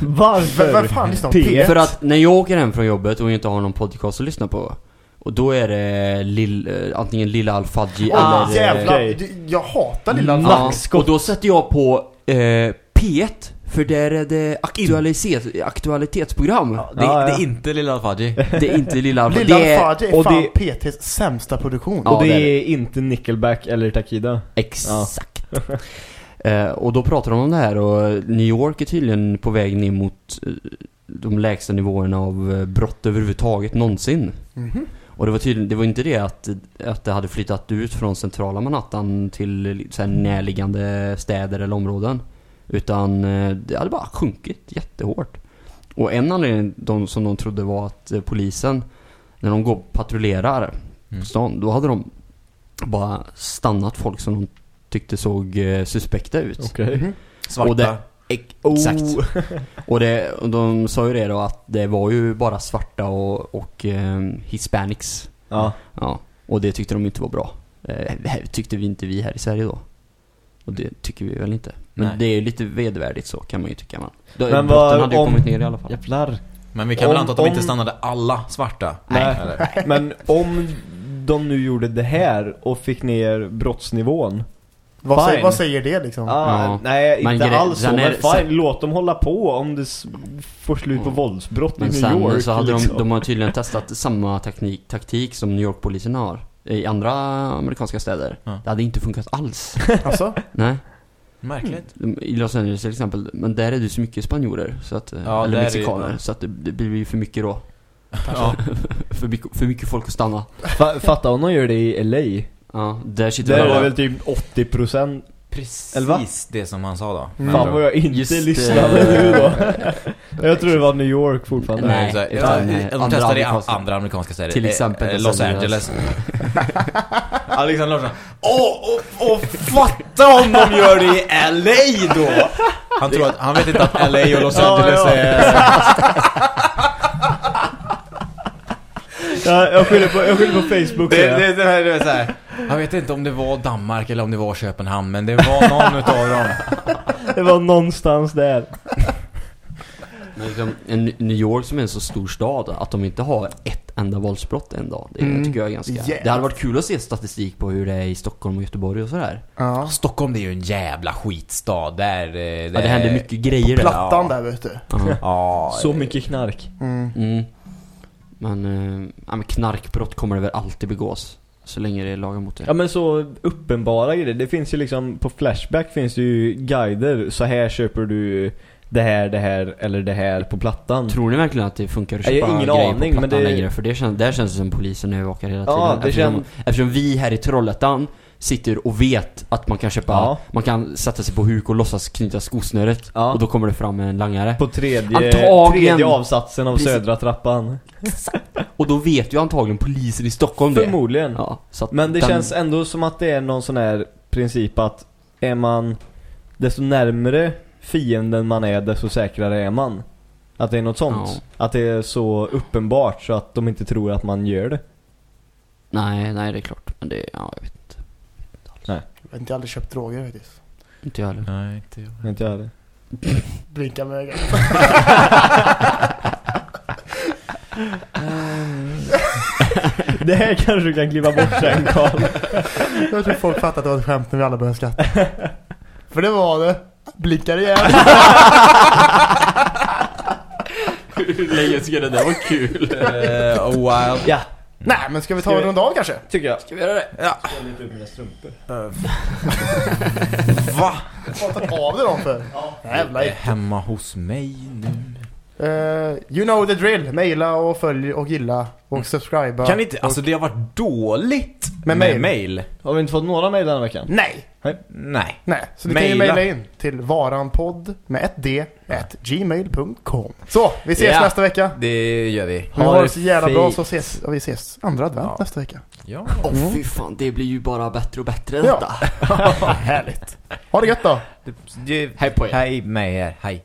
Varför? Vem, fan lyssnar på P1? P1? För att när jag åker hem från jobbet och inte har någon podcast att lyssna på Och då är det lill, eh, antingen Lilla Al-Fadji Åh, eller... eh, jävlar. Jag hatar Lilla Mm. Alfa. Ja, och då sätter jag på eh, P1 För där är det aktualitet, aktualitetsprogram Det, det Ja, ja. är inte Lilla Alfaji. Det är inte Lilla Alfa Lilla Det är är fan det- PTs sämsta produktion. Ja, och det det är inte Nickelback eller Takida. Exakt eh, Och då pratar de om det här och New York är tydligen på väg ner mot eh, De lägsta nivåerna av eh, brott överhuvudtaget någonsin Mhm. Och det var tydligen, det var inte det att, att det hade flyttat ut från centrala Manhattan till så här närliggande städer eller områden. Utan eh, det hade bara sjunkit jättehårt. Och en anledning de, som de trodde var att eh, polisen, när de går och patrullerar Mm. på stan, då hade de bara stannat folk som de tyckte såg eh, suspekta ut. Okej. Mhm. Svarta. Och det- Ex- Exakt. Oh. Och, det, och de sa ju det då att det var ju bara svarta och, och eh, hispanics. Ja. Ja, och det tyckte de inte var bra. Eh, tyckte vi inte vi här i Sverige då. Och det tycker vi väl inte. Men Nej. det är lite vedervärdigt så kan man ju tycka man. Då, Men vad hade ju om- kommit ner i alla fall. Jävlar. Men vi kan väl Om- anta att de om- inte stannade alla svarta? Nej. Eller? Men om de nu gjorde det här och fick ner brottsnivån. Vad, säger, vad säger det liksom? Ah, Ja. Nej, Men inte grej- alls så. Men fine, låt dem hålla på om det får slut på Ja. våldsbrott Men i New sen York. så hade liksom. de, de har tydligen testat samma taktik, taktik som New York-polisen har. I andra amerikanska städer. Ja. Det hade inte funkat alls. Alltså? Nej. Märkligt. I Los Angeles till exempel. Men där är det så mycket spanjorer. Så att, Ja, eller mexikaner. ja. Så att det, det blir ju för mycket då. Ja. för, mycket, för mycket folk att stanna. Fa- Fatta om de gör det i LA. Ja, där sitter Där det väl typ 80% Precis Eller va? det som han sa då. Mm. Fan vad jag inte Just, lyssnade eh, nu då. Jag tror det var New York fortfarande. Nej. Så ja, de andra testade i amerikanska- andra amerikanska städer. Till Eh, exempel eh, Los Angeles. Alexander Larsson. Åh, åh, åh, fatta om de gör det i LA då! Han tror att, han vet inte att LA och Los Angeles är... Ja, jag skyller på, jag skyller på Facebook Det, det, det, här, är så här. Jag vet inte om det var Danmark eller om det var Köpenhamn, men det var någon utav dem. Det var någonstans där. Men liksom, en New York som är en så stor stad, att de inte har ett enda våldsbrott en dag. Det Mm. tycker jag är ganska... Jävlar. Det hade varit kul att se statistik på hur det är i Stockholm och Göteborg och sådär. Ja. Stockholm det är ju en jävla skitstad. Där, eh, Ja, det händer mycket grejer där. Plattan Ja. där vet du. Ja. Ja, Så mycket knark. Mm. Mm. Men, eh, ja, men knarkbrott kommer det väl alltid begås. Så länge det är lagar mot det. Ja men så uppenbara grejer. Det finns ju liksom, på Flashback finns det ju guider. Så här köper du det här, det här eller det här på plattan. Tror ni verkligen att det funkar att Jag har köpa ingen grejer aning, på men plattan det- längre? För det känns, där känns det som polisen övervakar hela tiden. Ja, det eftersom, känns- eftersom vi här i Trollhättan sitter och vet att man kan köpa, Ja. man kan sätta sig på huk och låtsas knyta skosnöret. Ja. Och då kommer det fram en langare. På tredje, Antagligen. tredje avsatsen av Precis. södra trappan. Och då vet ju antagligen polisen i Stockholm det. Förmodligen. Ja, Men det den- känns ändå som att det är någon sån här princip att är man desto närmare fienden man är desto säkrare är man. Att det är något sånt. Att det är så uppenbart så att de inte tror att man gör det. Nej, nej det är klart. Men det, ja jag vet inte. Har inte aldrig köpt droger faktiskt. Inte jag heller. Nej, inte jag. Inte jag det. Blinka med ögat. Det här kanske du kan kliva bort sen Karl. Jag tror folk fattar att det var ett skämt när vi alla började skratta. För det var det. Blickar igen. Hur länge ska det där vara kul? Eh, wild. Ja, Nej, men ska vi ta Ska en vi- runda av kanske? tycker jag. Ska vi göra det? Ja. Jag lite upp mina strumpor. Va? Vad har tagit av dig dem för? Jävlar. Jag är hemma hos mig nu. Eh, you know the drill. Maila och följ och gilla och subscriba. Kan inte, och... alltså det har varit dåligt Med med mail. mail. Har vi inte fått några mejl den här veckan? Nej! Nej. Nej, så du kan ju Maila. mejla in till varanpodd med ett d at gmail.com. Så, vi ses Ja. nästa vecka. Det gör vi. Ni har det så jävla bra så ses och vi ses andra advent Ja. nästa vecka. Ja. Åh fy fan, det blir ju bara bättre och bättre Ja. detta. Härligt. Ha det gött då. Det, det, Hej på er. hej med er. Hej.